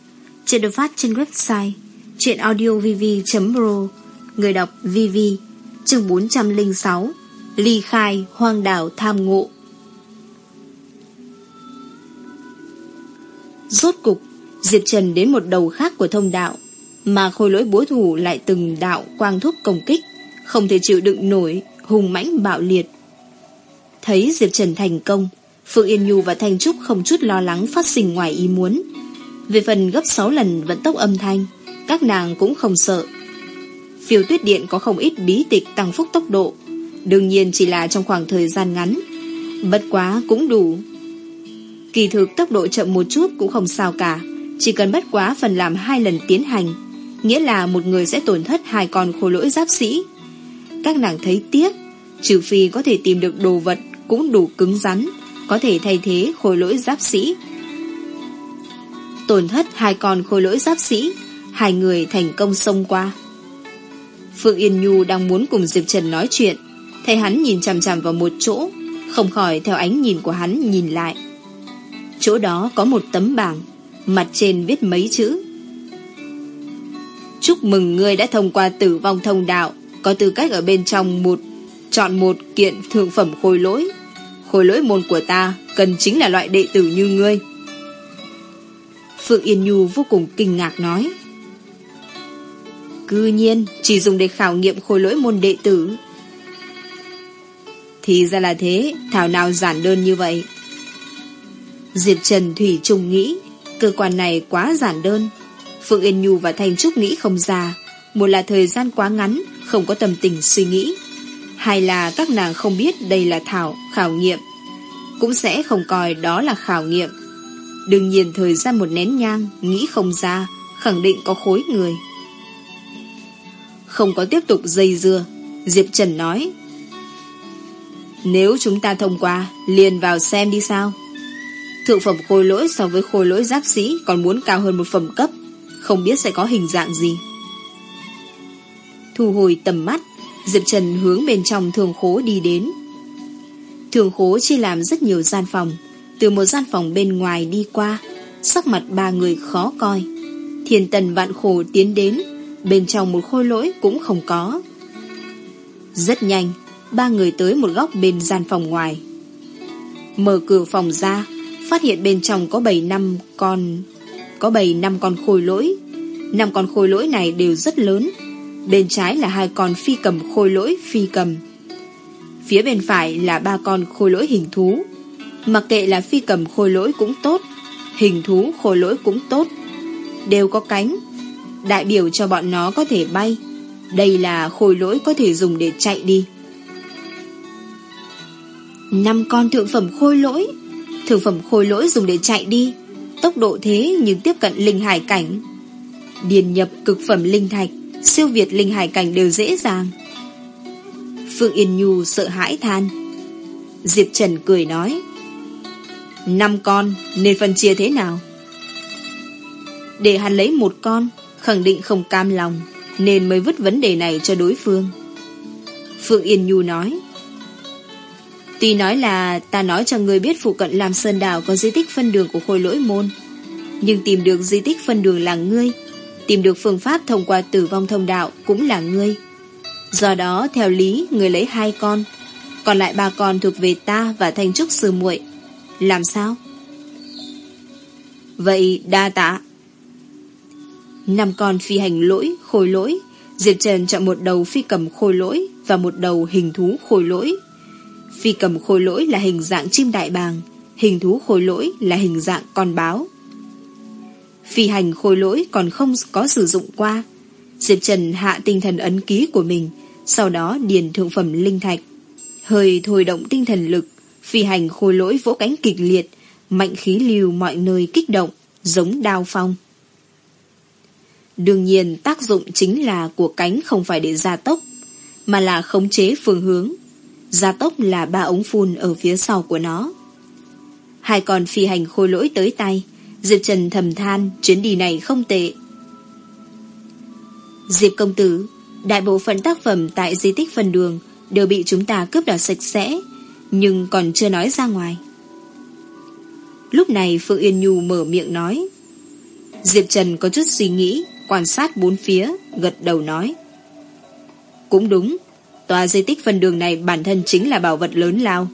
Chuyện được phát trên website Chuyện audiovv.pro Người đọc VV Chương 406 Ly khai, hoang đảo, tham ngộ. Rốt cục, Diệp Trần đến một đầu khác của thông đạo, Mà khôi lỗi búa thủ lại từng đạo quang thúc công kích, Không thể chịu đựng nổi, Hùng mãnh bạo liệt. Thấy Diệp Trần thành công Phượng Yên Nhu và Thanh Trúc không chút lo lắng phát sinh ngoài ý muốn. Về phần gấp 6 lần vận tốc âm thanh, Các nàng cũng không sợ. Phiêu tuyết điện có không ít bí tịch tăng phúc tốc độ. Đương nhiên chỉ là trong khoảng thời gian ngắn. Bất quá cũng đủ. Kỳ thực tốc độ chậm một chút cũng không sao cả. Chỉ cần bất quá phần làm hai lần tiến hành, Nghĩa là một người sẽ tổn thất hai con khối lỗi giáp sĩ. Các nàng thấy tiếc, Trừ phi có thể tìm được đồ vật Cũng đủ cứng rắn, Có thể thay thế khối lỗi giáp sĩ. Tổn thất hai con khối lỗi giáp sĩ, Hai người thành công xông qua. Phượng Yên Nhu đang muốn cùng Diệp Trần nói chuyện. Thấy hắn nhìn chằm chằm vào một chỗ, Không khỏi theo ánh nhìn của hắn nhìn lại. Chỗ đó có một tấm bảng, Mặt trên viết mấy chữ. Chúc mừng ngươi đã thông qua tử vong thông đạo, Có tư cách ở bên trong một, Chọn một kiện thượng phẩm khôi lỗi. Khôi lỗi môn của ta Cần chính là loại đệ tử như ngươi. Phượng Yên Nhu vô cùng kinh ngạc nói. Cư nhiên, chỉ dùng để khảo nghiệm khối lỗi môn đệ tử. Thì ra là thế, Thảo nào giản đơn như vậy? Diệp Trần Thủy Trung nghĩ, Cơ quan này quá giản đơn. Phượng Yên Nhu và Thanh Trúc nghĩ không ra. Một là thời gian quá ngắn, Không có tâm tình suy nghĩ. Hai là các nàng không biết đây là thảo, khảo nghiệm. Cũng sẽ không coi đó là khảo nghiệm. Đương nhiên thời gian một nén nhang, Nghĩ không ra, Khẳng định có khối người. Không có tiếp tục dây dưa. Diệp Trần nói, Nếu chúng ta thông qua, Liền vào xem đi sao? Thượng phẩm khôi lỗi so với khôi lỗi giáp sĩ Còn muốn cao hơn một phẩm cấp, Không biết sẽ có hình dạng gì. Thu hồi tầm mắt, Diệp Trần hướng bên trong thường khố đi đến. Thường khố chia làm rất nhiều gian phòng, Từ một gian phòng bên ngoài đi qua, Sắc mặt ba người khó coi. Thiên tần vạn khổ tiến đến Bên trong một khôi lỗi cũng không có. Rất nhanh, Ba người tới một góc bên gian phòng ngoài. Mở cửa phòng ra, Phát hiện bên trong có 7 năm con, Có 7 năm con khôi lỗi. Năm con khôi lỗi này đều rất lớn. Bên trái là hai con phi cầm khôi lỗi phi cầm. Phía bên phải là ba con khôi lỗi hình thú. Mặc kệ là phi cầm khôi lỗi cũng tốt, Hình thú khôi lỗi cũng tốt. Đều có cánh Đại biểu cho bọn nó có thể bay. Đây là khôi lỗi có thể dùng để chạy đi. Năm con thượng phẩm khôi lỗi. Thượng phẩm khôi lỗi dùng để chạy đi. Tốc độ thế nhưng tiếp cận linh hải cảnh. Điền nhập cực phẩm linh thạch. Siêu việt linh hải cảnh đều dễ dàng. Phương Yên Nhu sợ hãi than. Diệp Trần cười nói, Năm con, nên phân chia thế nào? Để hắn lấy một con. Khẳng định không cam lòng, Nên mới vứt vấn đề này cho đối phương. Phương Yên Nhu nói, Tuy nói là ta nói cho người biết phụ cận làm sơn đảo có di tích phân đường của khôi lỗi môn, Nhưng tìm được di tích phân đường là ngươi, Tìm được phương pháp thông qua tử vong thông đạo cũng là ngươi. Do đó, theo lý người lấy hai con, Còn lại ba con thuộc về ta và thanh trúc sư muội. Làm sao? Vậy đa tạ. Năm con phi hành lỗi, khôi lỗi. Diệp Trần chọn một đầu phi cầm khôi lỗi Và một đầu hình thú khôi lỗi. Phi cầm khôi lỗi là hình dạng chim đại bàng Hình thú khôi lỗi là hình dạng con báo. Phi hành khôi lỗi còn không có sử dụng qua. Diệp Trần hạ tinh thần ấn ký của mình Sau đó điền thượng phẩm linh thạch. Hơi thôi động tinh thần lực Phi hành khôi lỗi vỗ cánh kịch liệt Mạnh khí lưu mọi nơi kích động Giống đao phong. Đương nhiên tác dụng chính là của cánh không phải để gia tốc Mà là khống chế phương hướng Gia tốc là ba ống phun ở phía sau của nó Hai con phi hành khôi lỗi tới tay Diệp Trần thầm than chuyến đi này không tệ. Diệp công tử, đại bộ phận tác phẩm tại di tích phần đường đều bị chúng ta cướp đoạt sạch sẽ, nhưng còn chưa nói ra ngoài. Lúc này Phượng Yên Nhu mở miệng nói. Diệp Trần có chút suy nghĩ, quan sát bốn phía, gật đầu nói. Cũng đúng, tòa di tích phần đường này bản thân chính là bảo vật lớn lao.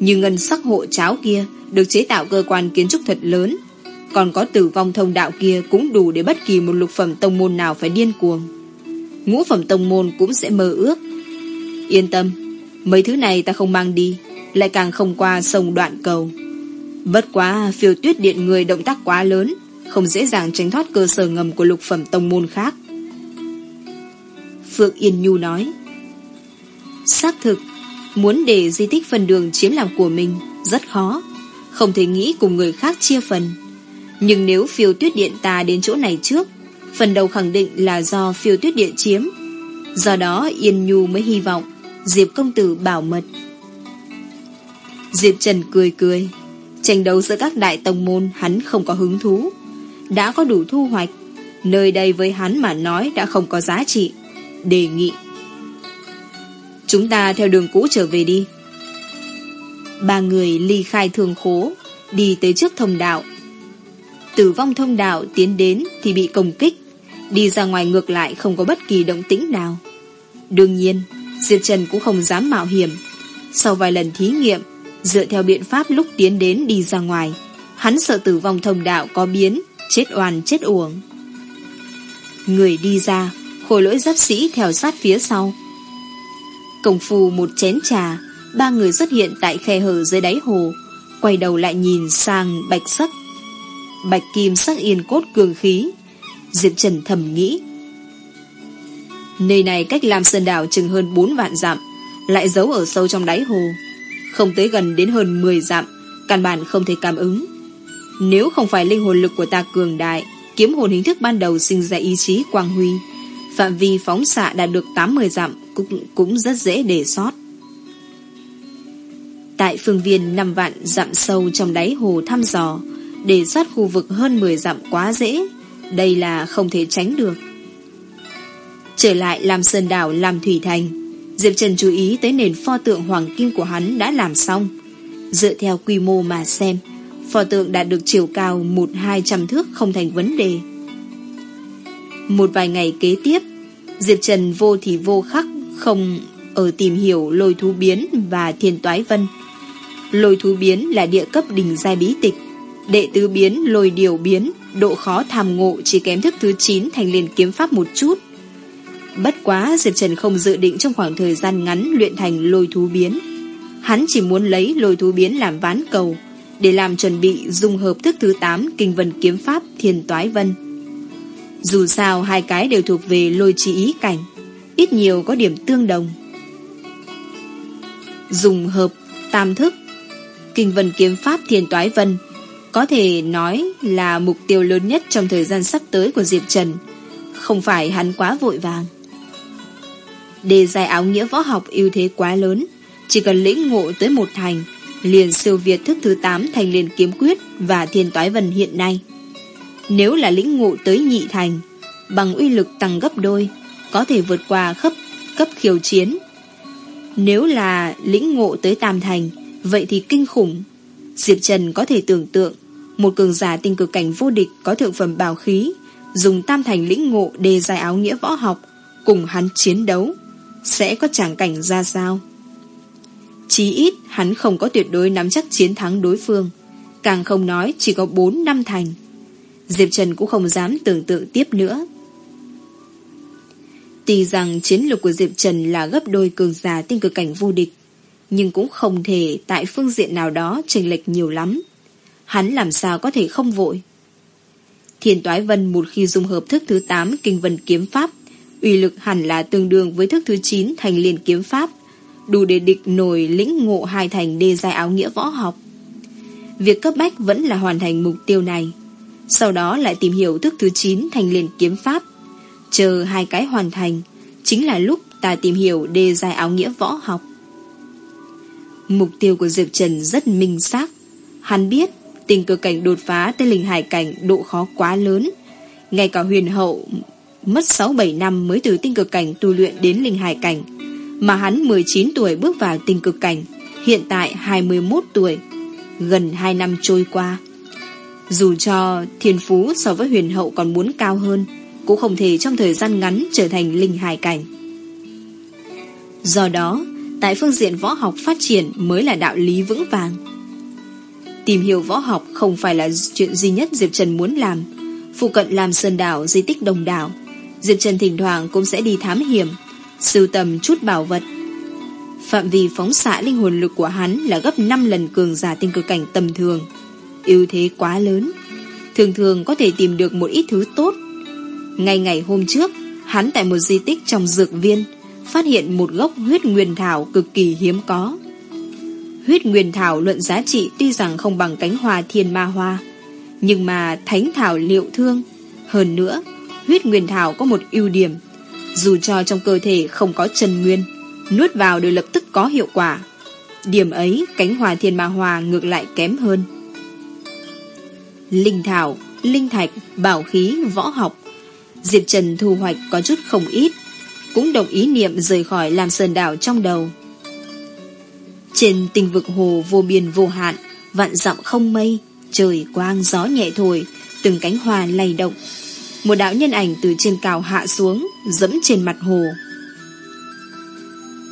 Nhưng ngân sắc hộ cháo kia được chế tạo cơ quan kiến trúc thật lớn, còn có tử vong thông đạo kia cũng đủ để bất kỳ một lục phẩm tông môn nào phải điên cuồng. Ngũ phẩm tông môn cũng sẽ mơ ước. Yên tâm, mấy thứ này ta không mang đi, lại càng không qua sông đoạn cầu. Bất quá phiêu tuyết điện người động tác quá lớn, không dễ dàng tránh thoát cơ sở ngầm của lục phẩm tông môn khác. Phượng Yên Nhu nói. Xác thực, muốn để di tích phần đường chiếm làm của mình rất khó, không thể nghĩ cùng người khác chia phần. Nhưng nếu phiêu tuyết điện ta đến chỗ này trước, phần đầu khẳng định là do phiêu tuyết điện chiếm. Do đó Yên Nhu mới hy vọng Diệp công tử bảo mật. Diệp Trần cười cười, tranh đấu giữa các đại tông môn hắn không có hứng thú. Đã có đủ thu hoạch, nơi đây với hắn mà nói đã không có giá trị. Đề nghị. Chúng ta theo đường cũ trở về đi. Ba người ly khai thường khố, đi tới trước thông đạo. Tử vong thông đạo tiến đến thì bị công kích, đi ra ngoài ngược lại không có bất kỳ động tĩnh nào. Đương nhiên, Diệp Trần cũng không dám mạo hiểm. Sau vài lần thí nghiệm, dựa theo biện pháp lúc tiến đến đi ra ngoài, hắn sợ tử vong thông đạo có biến, chết oan chết uổng. Người đi ra, khối lỗi giáp sĩ theo sát phía sau. Công phu một chén trà, ba người xuất hiện tại khe hở dưới đáy hồ, quay đầu lại nhìn sang bạch sắc. Bạch kim sắc yên cốt cường khí. Diệp Trần thầm nghĩ. Nơi này cách Lam Sơn Đảo chừng hơn 4 vạn dặm, lại giấu ở sâu trong đáy hồ. Không tới gần đến hơn 10 dặm, căn bản không thể cảm ứng. Nếu không phải linh hồn lực của ta cường đại, kiếm hồn hình thức ban đầu sinh ra ý chí quang huy, phạm vi phóng xạ đạt được 80 dặm cũng, cũng rất dễ để sót. Tại phương viên 5 vạn dặm sâu trong đáy hồ thăm dò, để soát khu vực hơn 10 dặm quá dễ, đây là không thể tránh được. Trở lại làm sơn đảo làm thủy thành, Diệp Trần chú ý tới nền pho tượng hoàng kim của hắn đã làm xong. Dựa theo quy mô mà xem, pho tượng đạt được chiều cao một hai trăm thước không thành vấn đề. Một vài ngày kế tiếp, Diệp Trần vô thì vô khắc không ở tìm hiểu lôi thú biến và thiên toái vân. Lôi thú biến là địa cấp đỉnh giai bí tịch, đệ tứ biến lôi điều biến, độ khó tham ngộ chỉ kém thức thứ 9 thành liền kiếm pháp một chút. Bất quá Diệp Trần không dự định trong khoảng thời gian ngắn luyện thành lôi thú biến. Hắn chỉ muốn lấy lôi thú biến làm ván cầu, để làm chuẩn bị dùng hợp thức thứ 8 kinh vân kiếm pháp thiên toái vân. Dù sao hai cái đều thuộc về lôi trí ý cảnh, ít nhiều có điểm tương đồng. Dùng hợp tam thức Kinh vân kiếm pháp thiên toái vân có thể nói là mục tiêu lớn nhất trong thời gian sắp tới của Diệp Trần. Không phải hắn quá vội vàng. Đề giải áo nghĩa võ học ưu thế quá lớn, chỉ cần lĩnh ngộ tới một thành, liền siêu việt thức thứ 8 thành liền kiếm quyết và thiên toái vần hiện nay. Nếu là lĩnh ngộ tới nhị thành, bằng uy lực tăng gấp đôi, có thể vượt qua khắp cấp khiêu chiến. Nếu là lĩnh ngộ tới tam thành, vậy thì kinh khủng. Diệp Trần có thể tưởng tượng, một cường giả tinh cực cảnh vô địch có thượng phẩm bảo khí, dùng tam thành lĩnh ngộ đề giải áo nghĩa võ học, cùng hắn chiến đấu, sẽ có chẳng cảnh ra sao. Chí ít hắn không có tuyệt đối nắm chắc chiến thắng đối phương, càng không nói chỉ có 4 năm thành. Diệp Trần cũng không dám tưởng tượng tiếp nữa. Tuy rằng chiến lược của Diệp Trần là gấp đôi cường giả tinh cực cảnh vô địch, nhưng cũng không thể tại phương diện nào đó chênh lệch nhiều lắm. Hắn làm sao có thể không vội. Thiên Toái Vân một khi dung hợp thức thứ 8 kinh vân kiếm pháp, uy lực hẳn là tương đương với thức thứ 9 thành liền kiếm pháp, đủ để địch nổi lĩnh ngộ hai thành đê giai áo nghĩa võ học. Việc cấp bách vẫn là hoàn thành mục tiêu này, sau đó lại tìm hiểu thức thứ 9 thành liền kiếm pháp. Chờ hai cái hoàn thành, chính là lúc ta tìm hiểu đê giai áo nghĩa võ học. Mục tiêu của Diệp Trần rất minh xác. Hắn biết tình cơ cảnh đột phá tới linh hải cảnh độ khó quá lớn. Ngay cả huyền hậu mất 6-7 năm mới từ tinh cực cảnh tu luyện đến linh hải cảnh. Mà hắn 19 tuổi bước vào tinh cực cảnh, hiện tại 21 tuổi. Gần 2 năm trôi qua. Dù cho thiên phú so với huyền hậu còn muốn cao hơn, cũng không thể trong thời gian ngắn trở thành linh hải cảnh. Do đó, tại phương diện võ học phát triển mới là đạo lý vững vàng. Tìm hiểu võ học không phải là chuyện duy nhất Diệp Trần muốn làm. Phụ cận làm sơn đảo, di tích đồng đảo. Diệp Trần thỉnh thoảng cũng sẽ đi thám hiểm, sưu tầm chút bảo vật. Phạm vi phóng xạ linh hồn lực của hắn là gấp 5 lần cường giả tinh cực cảnh tầm thường. ưu thế quá lớn. Thường thường có thể tìm được một ít thứ tốt. Ngay ngày hôm trước, hắn tại một di tích trong dược viên phát hiện một gốc huyết nguyên thảo cực kỳ hiếm có. Huyết nguyên thảo luận giá trị tuy rằng không bằng cánh hoa thiên ma hoa, nhưng mà thánh thảo liệu thương. Hơn nữa, huyết nguyên thảo có một ưu điểm, dù cho trong cơ thể không có chân nguyên, nuốt vào đều lập tức có hiệu quả. Điểm ấy cánh hòa thiên ma hòa ngược lại kém hơn. Linh thảo, linh thạch, bảo khí, võ học. Diệp Trần thu hoạch có chút không ít, cũng đồng ý niệm rời khỏi làm sơn đảo trong đầu. Trên tình vực hồ vô biên vô hạn, vạn dặm không mây, trời quang gió nhẹ thổi, từng cánh hoa lay động. Một đạo nhân ảnh từ trên cao hạ xuống, dẫm trên mặt hồ.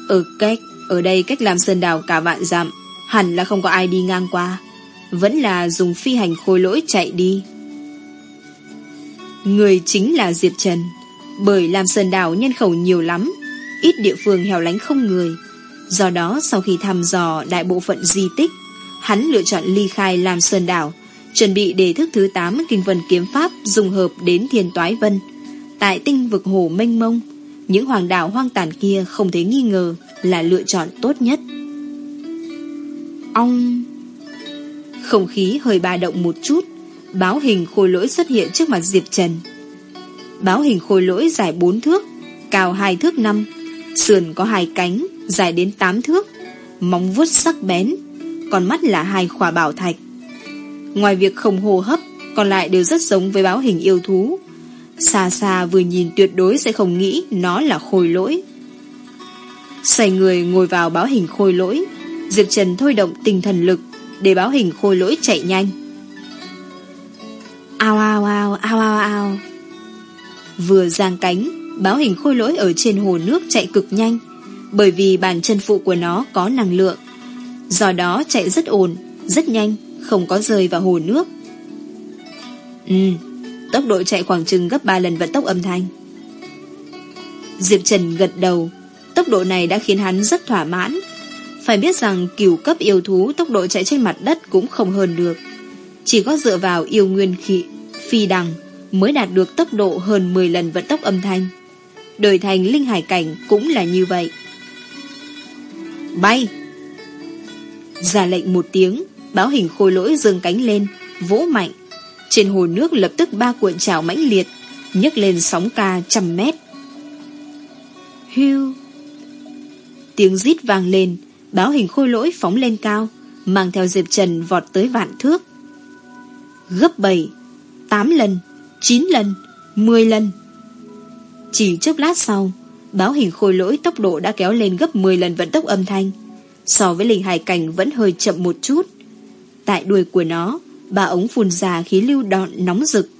Ở cách, ở đây cách làm sơn đảo cả vạn dặm, hẳn là không có ai đi ngang qua. Vẫn là dùng phi hành khôi lỗi chạy đi. Người chính là Diệp Trần. Bởi làm sơn đảo nhân khẩu nhiều lắm, ít địa phương hẻo lánh không người. Do đó sau khi thăm dò đại bộ phận di tích, hắn lựa chọn ly khai làm sơn đảo, chuẩn bị để thức thứ 8 kinh vân kiếm pháp dùng hợp đến thiên toái vân. Tại tinh vực hồ mênh mông, những hoàng đảo hoang tàn kia không thể nghi ngờ là lựa chọn tốt nhất. Ong... Không khí hơi ba động một chút, báo hình khôi lỗi xuất hiện trước mặt Diệp Trần. Báo hình khôi lỗi dài 4 thước, cao 2 thước 5, sườn có hai cánh, dài đến 8 thước, móng vuốt sắc bén, còn mắt là hai khỏa bảo thạch. Ngoài việc không hô hấp, còn lại đều rất giống với báo hình yêu thú. Xa xa vừa nhìn tuyệt đối sẽ không nghĩ nó là khôi lỗi. Xoay người ngồi vào báo hình khôi lỗi, Diệp Trần thôi động tinh thần lực để báo hình khôi lỗi chạy nhanh. Ao ao ao, ao ao ao. Vừa giang cánh, báo hình khôi lỗi ở trên hồ nước chạy cực nhanh, bởi vì bàn chân phụ của nó có năng lượng. Do đó chạy rất ổn, rất nhanh, không có rơi vào hồ nước. Ừ, tốc độ chạy khoảng chừng gấp 3 lần vận tốc âm thanh. Diệp Trần gật đầu, tốc độ này đã khiến hắn rất thỏa mãn. Phải biết rằng cửu cấp yêu thú tốc độ chạy trên mặt đất cũng không hơn được. Chỉ có dựa vào yêu nguyên khí, phi đằng mới đạt được tốc độ hơn 10 lần vận tốc âm thanh. Đời thành linh hải cảnh cũng là như vậy. Bay! Ra lệnh một tiếng, báo hình khôi lỗi dừng cánh lên, vỗ mạnh. Trên hồ nước lập tức ba cuộn trào mãnh liệt, nhấc lên sóng ca trăm mét. Hưu! Tiếng rít vang lên, báo hình khôi lỗi phóng lên cao, mang theo Diệp Trần vọt tới vạn thước. Gấp 7, 8 lần, 9 lần, 10 lần. Chỉ chốc lát sau, báo hình khôi lỗi tốc độ đã kéo lên gấp 10 lần vận tốc âm thanh. So với linh hải cảnh vẫn hơi chậm một chút. Tại đuôi của nó, ba ống phun ra khí lưu đọn nóng rực.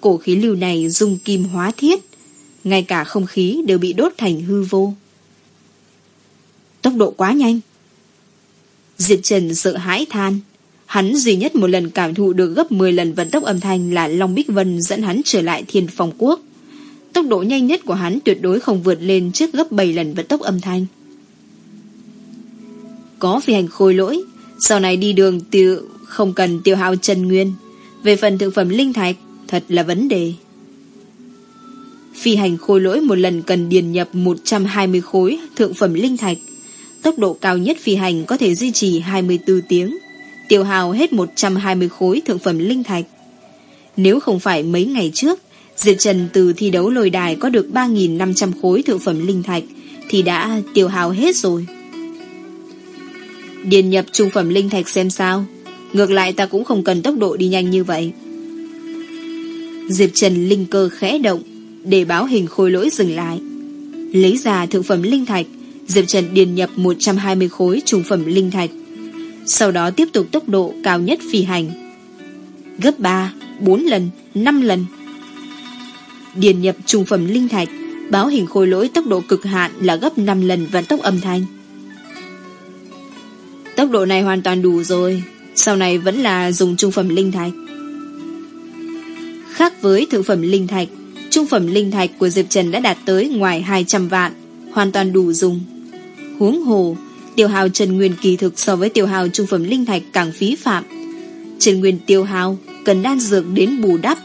Cổ khí lưu này dùng kim hóa thiết. Ngay cả không khí đều bị đốt thành hư vô. Tốc độ quá nhanh. Diệp Trần sợ hãi than. Hắn duy nhất một lần cảm thụ được gấp 10 lần vận tốc âm thanh là Long Bích Vân dẫn hắn trở lại thiên phòng quốc. Tốc độ nhanh nhất của hắn tuyệt đối không vượt lên trước gấp 7 lần vận tốc âm thanh. Có phi hành khôi lỗi, sau này đi đường tiêu không cần tiêu hao chân nguyên. Về phần thực phẩm linh thạch, thật là vấn đề. Phi hành khôi lỗi một lần cần điền nhập 120 khối thượng phẩm linh thạch. Tốc độ cao nhất phi hành có thể duy trì 24 tiếng, tiêu hao hết 120 khối thượng phẩm linh thạch. Nếu không phải mấy ngày trước, Diệp Trần từ thi đấu lôi đài có được 3.500 khối thượng phẩm linh thạch thì đã tiêu hao hết rồi. Điền nhập trung phẩm linh thạch xem sao. Ngược lại ta cũng không cần tốc độ đi nhanh như vậy. Diệp Trần linh cơ khẽ động để báo hình khôi lỗi dừng lại. Lấy ra thượng phẩm linh thạch, Diệp Trần điền nhập 120 khối trung phẩm linh thạch. Sau đó tiếp tục tốc độ cao nhất phi hành. Gấp 3, 4 lần, 5 lần. Điền nhập trung phẩm linh thạch, báo hình khôi lỗi tốc độ cực hạn là gấp 5 lần vận tốc âm thanh. Tốc độ này hoàn toàn đủ rồi, sau này vẫn là dùng trung phẩm linh thạch. Khác với thượng phẩm linh thạch, trung phẩm linh thạch của Diệp Trần đã đạt tới ngoài 200 vạn, hoàn toàn đủ dùng. Huống hồ, tiêu hào Trần Nguyên kỳ thực so với tiêu hào trung phẩm linh thạch càng phí phạm. Trần Nguyên tiêu hào cần đan dược đến bù đắp.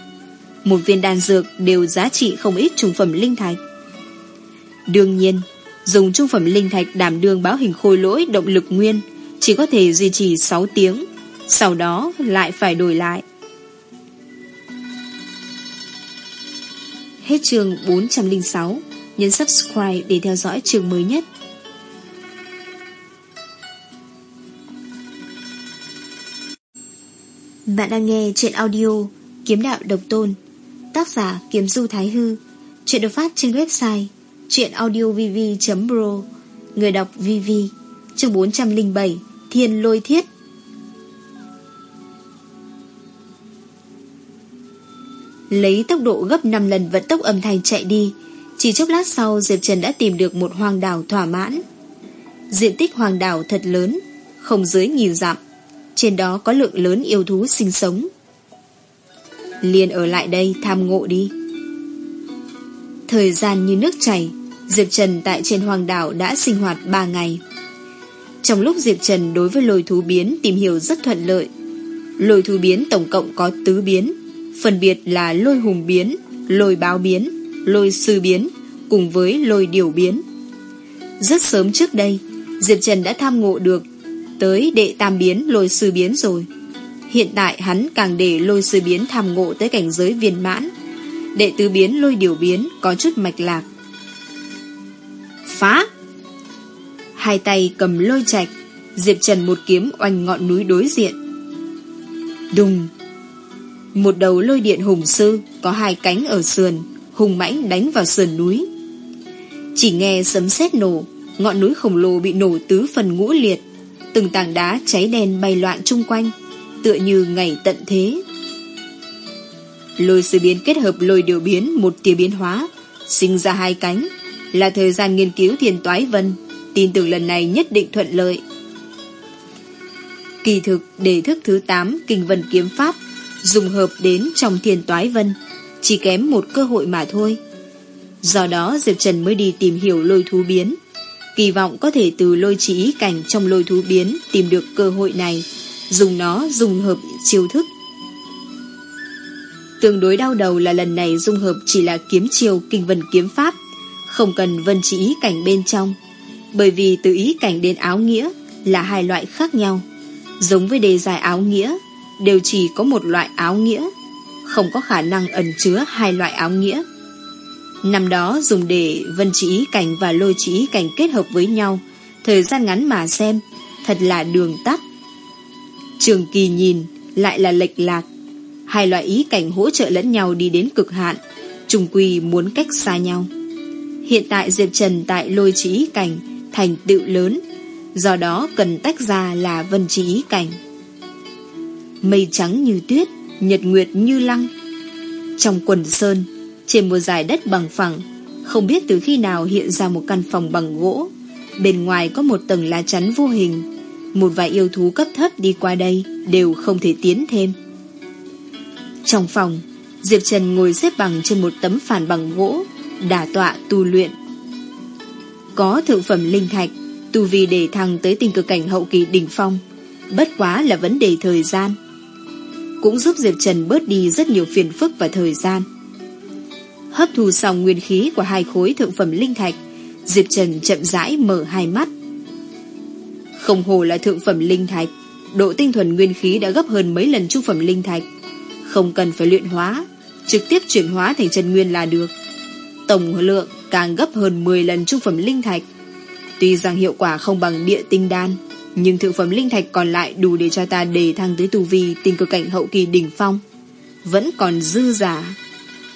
Một viên đan dược đều giá trị không ít trung phẩm linh thạch. Đương nhiên, dùng trung phẩm linh thạch đảm đương báo hình khôi lỗi động lực nguyên chỉ có thể duy trì 6 tiếng, sau đó lại phải đổi lại. Hết chương 406, nhấn subscribe để theo dõi chương mới nhất. Bạn đang nghe chuyện audio Kiếm Đạo Độc Tôn Tác giả Kiếm Du Thái Hư Chuyện được phát trên website chuyệnaudiovv.pro, Người đọc VV Chương 407 Thiên Lôi Thiết. Lấy tốc độ gấp 5 lần vận tốc âm thanh chạy đi, Chỉ chốc lát sau Diệp Trần đã tìm được một hoàng đảo thỏa mãn. Diện tích hoàng đảo thật lớn, Không dưới nghìn dặm, Trên đó có lượng lớn yêu thú sinh sống. Liền ở lại đây tham ngộ đi. Thời gian như nước chảy, Diệp Trần tại trên hoàng đảo đã sinh hoạt 3 ngày. Trong lúc Diệp Trần đối với lôi thú biến tìm hiểu rất thuận lợi. Lôi thú biến tổng cộng có tứ biến, Phân biệt là lôi hùng biến, Lôi báo biến, Lôi sư biến, Cùng với lôi điều biến. Rất sớm trước đây, Diệp Trần đã tham ngộ được Tới đệ tam biến lôi sư biến rồi. Hiện tại hắn càng để lôi sư biến tham ngộ tới cảnh giới viên mãn. Đệ tứ biến lôi điều biến Có chút mạch lạc. Phá! Hai tay cầm lôi chạch Diệp Trần một kiếm oanh ngọn núi đối diện. Đùng! Một đầu lôi điện hùng sư Có hai cánh ở sườn Hùng mãnh đánh vào sườn núi. Chỉ nghe sấm sét nổ Ngọn núi khổng lồ bị nổ tứ phần ngũ liệt Từng tảng đá cháy đen bay loạn chung quanh Tựa như ngày tận thế. Lôi sư biến kết hợp lôi điều biến một tia biến hóa, sinh ra hai cánh, là thời gian nghiên cứu thiền toái vân, tin tưởng lần này nhất định thuận lợi. Kỳ thực đề thức thứ 8 kinh vân kiếm pháp dùng hợp đến trong thiền toái vân, chỉ kém một cơ hội mà thôi. Do đó Diệp Trần mới đi tìm hiểu lôi thú biến, kỳ vọng có thể từ lôi chỉ ý cảnh trong lôi thú biến tìm được cơ hội này, dùng nó dùng hợp chiêu thức Tương đối đau đầu là lần này dung hợp chỉ là kiếm chiêu kinh vân kiếm pháp, không cần vân chỉ ý cảnh bên trong, bởi vì từ ý cảnh đến áo nghĩa là hai loại khác nhau. Giống với đề dài áo nghĩa, đều chỉ có một loại áo nghĩa, không có khả năng ẩn chứa hai loại áo nghĩa. Năm đó dùng để vân chỉ ý cảnh và lôi chỉ ý cảnh kết hợp với nhau, thời gian ngắn mà xem, thật là đường tắt. Trường kỳ nhìn lại là lệch lạc, Hai loại ý cảnh hỗ trợ lẫn nhau đi đến cực hạn, trùng quy muốn cách xa nhau. Hiện tại Diệp Trần tại lôi chỉ ý cảnh thành tựu lớn, do đó cần tách ra là vân trí ý cảnh. Mây trắng như tuyết, nhật nguyệt như lăng. Trong quần sơn, trên một dải đất bằng phẳng, không biết từ khi nào hiện ra một căn phòng bằng gỗ. Bên ngoài có một tầng lá chắn vô hình. Một vài yêu thú cấp thấp đi qua đây đều không thể tiến thêm. Trong phòng, Diệp Trần ngồi xếp bằng trên một tấm phản bằng gỗ, đả tọa tu luyện. Có thượng phẩm linh thạch, tu vi để thăng tới tình cực cảnh hậu kỳ đỉnh phong, bất quá là vấn đề thời gian. Cũng giúp Diệp Trần bớt đi rất nhiều phiền phức và thời gian. Hấp thu xong nguyên khí của hai khối thượng phẩm linh thạch, Diệp Trần chậm rãi mở hai mắt. Không hồ là thượng phẩm linh thạch, độ tinh thuần nguyên khí đã gấp hơn mấy lần trung phẩm linh thạch. Không cần phải luyện hóa Trực tiếp chuyển hóa thành chân nguyên là được Tổng lượng càng gấp hơn 10 lần trung phẩm linh thạch. Tuy rằng hiệu quả không bằng địa tinh đan Nhưng thượng phẩm linh thạch còn lại Đủ để cho ta đề thăng tới tu vi Tình cực cảnh hậu kỳ đỉnh phong Vẫn còn dư giả.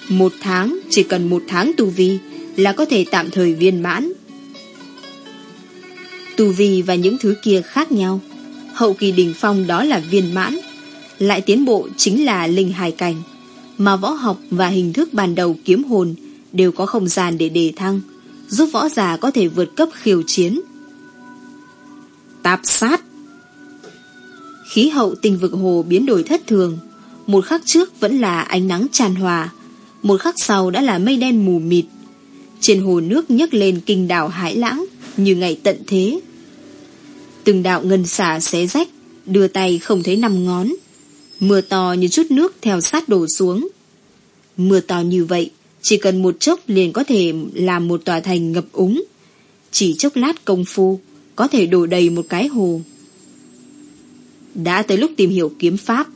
Một tháng chỉ cần một tháng tu vi Là có thể tạm thời viên mãn. Tu vi và những thứ kia khác nhau Hậu kỳ đỉnh phong đó là viên mãn lại tiến bộ chính là linh hài cảnh, mà võ học và hình thức ban đầu kiếm hồn đều có không gian để đề thăng, giúp võ giả có thể vượt cấp khiêu chiến. Tạp sát Khí hậu tình vực hồ biến đổi thất thường, một khắc trước vẫn là ánh nắng tràn hòa, một khắc sau đã là mây đen mù mịt. Trên hồ nước nhấc lên kinh đảo hải lãng như ngày tận thế. Từng đạo ngân xả xé rách, đưa tay không thấy năm ngón. Mưa to như chút nước theo sát đổ xuống. Mưa to như vậy, chỉ cần một chốc liền có thể làm một tòa thành ngập úng. Chỉ chốc lát công phu, có thể đổ đầy một cái hồ. Đã tới lúc tìm hiểu kiếm pháp.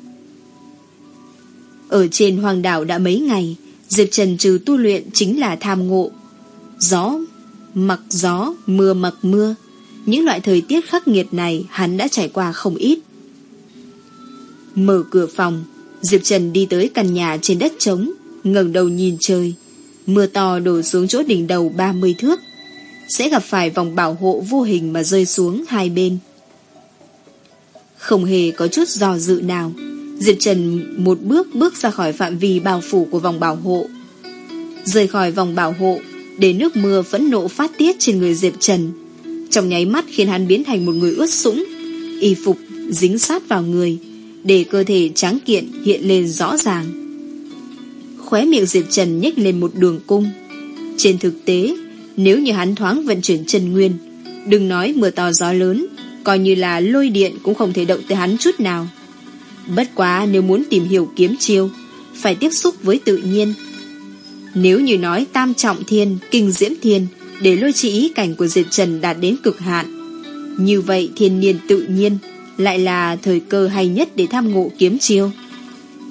Ở trên hoàng đảo đã mấy ngày, Diệp Trần trừ tu luyện chính là tham ngộ. Gió, mặc gió, mưa mặc mưa. Những loại thời tiết khắc nghiệt này hắn đã trải qua không ít. Mở cửa phòng, Diệp Trần đi tới căn nhà trên đất trống, ngẩng đầu nhìn trời. Mưa to đổ xuống chỗ đỉnh đầu 30 thước. Sẽ gặp phải vòng bảo hộ vô hình mà rơi xuống hai bên. Không hề có chút do dự nào. Diệp Trần một bước bước ra khỏi phạm vi bao phủ của vòng bảo hộ. Rời khỏi vòng bảo hộ, để nước mưa phẫn nộ phát tiết trên người Diệp Trần. Trong nháy mắt khiến hắn biến thành một người ướt sũng, y phục dính sát vào người, để cơ thể tráng kiện hiện lên rõ ràng. Khóe miệng Diệp Trần nhếch lên một đường cung. Trên thực tế, nếu như hắn thoáng vận chuyển chân nguyên, đừng nói mưa to gió lớn, coi như là lôi điện cũng không thể động tới hắn chút nào. Bất quá nếu muốn tìm hiểu kiếm chiêu, phải tiếp xúc với tự nhiên. Nếu như nói tam trọng thiên, kinh diễm thiên, để lôi chỉ ý cảnh của Diệp Trần đạt đến cực hạn. Như vậy thiên nhiên tự nhiên lại là thời cơ hay nhất để tham ngộ kiếm chiêu.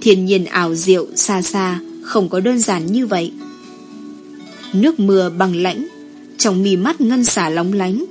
Thiên nhiên ảo diệu xa xa, không có đơn giản như vậy. Nước mưa bằng lãnh, trong mì mắt ngân xả lóng lánh,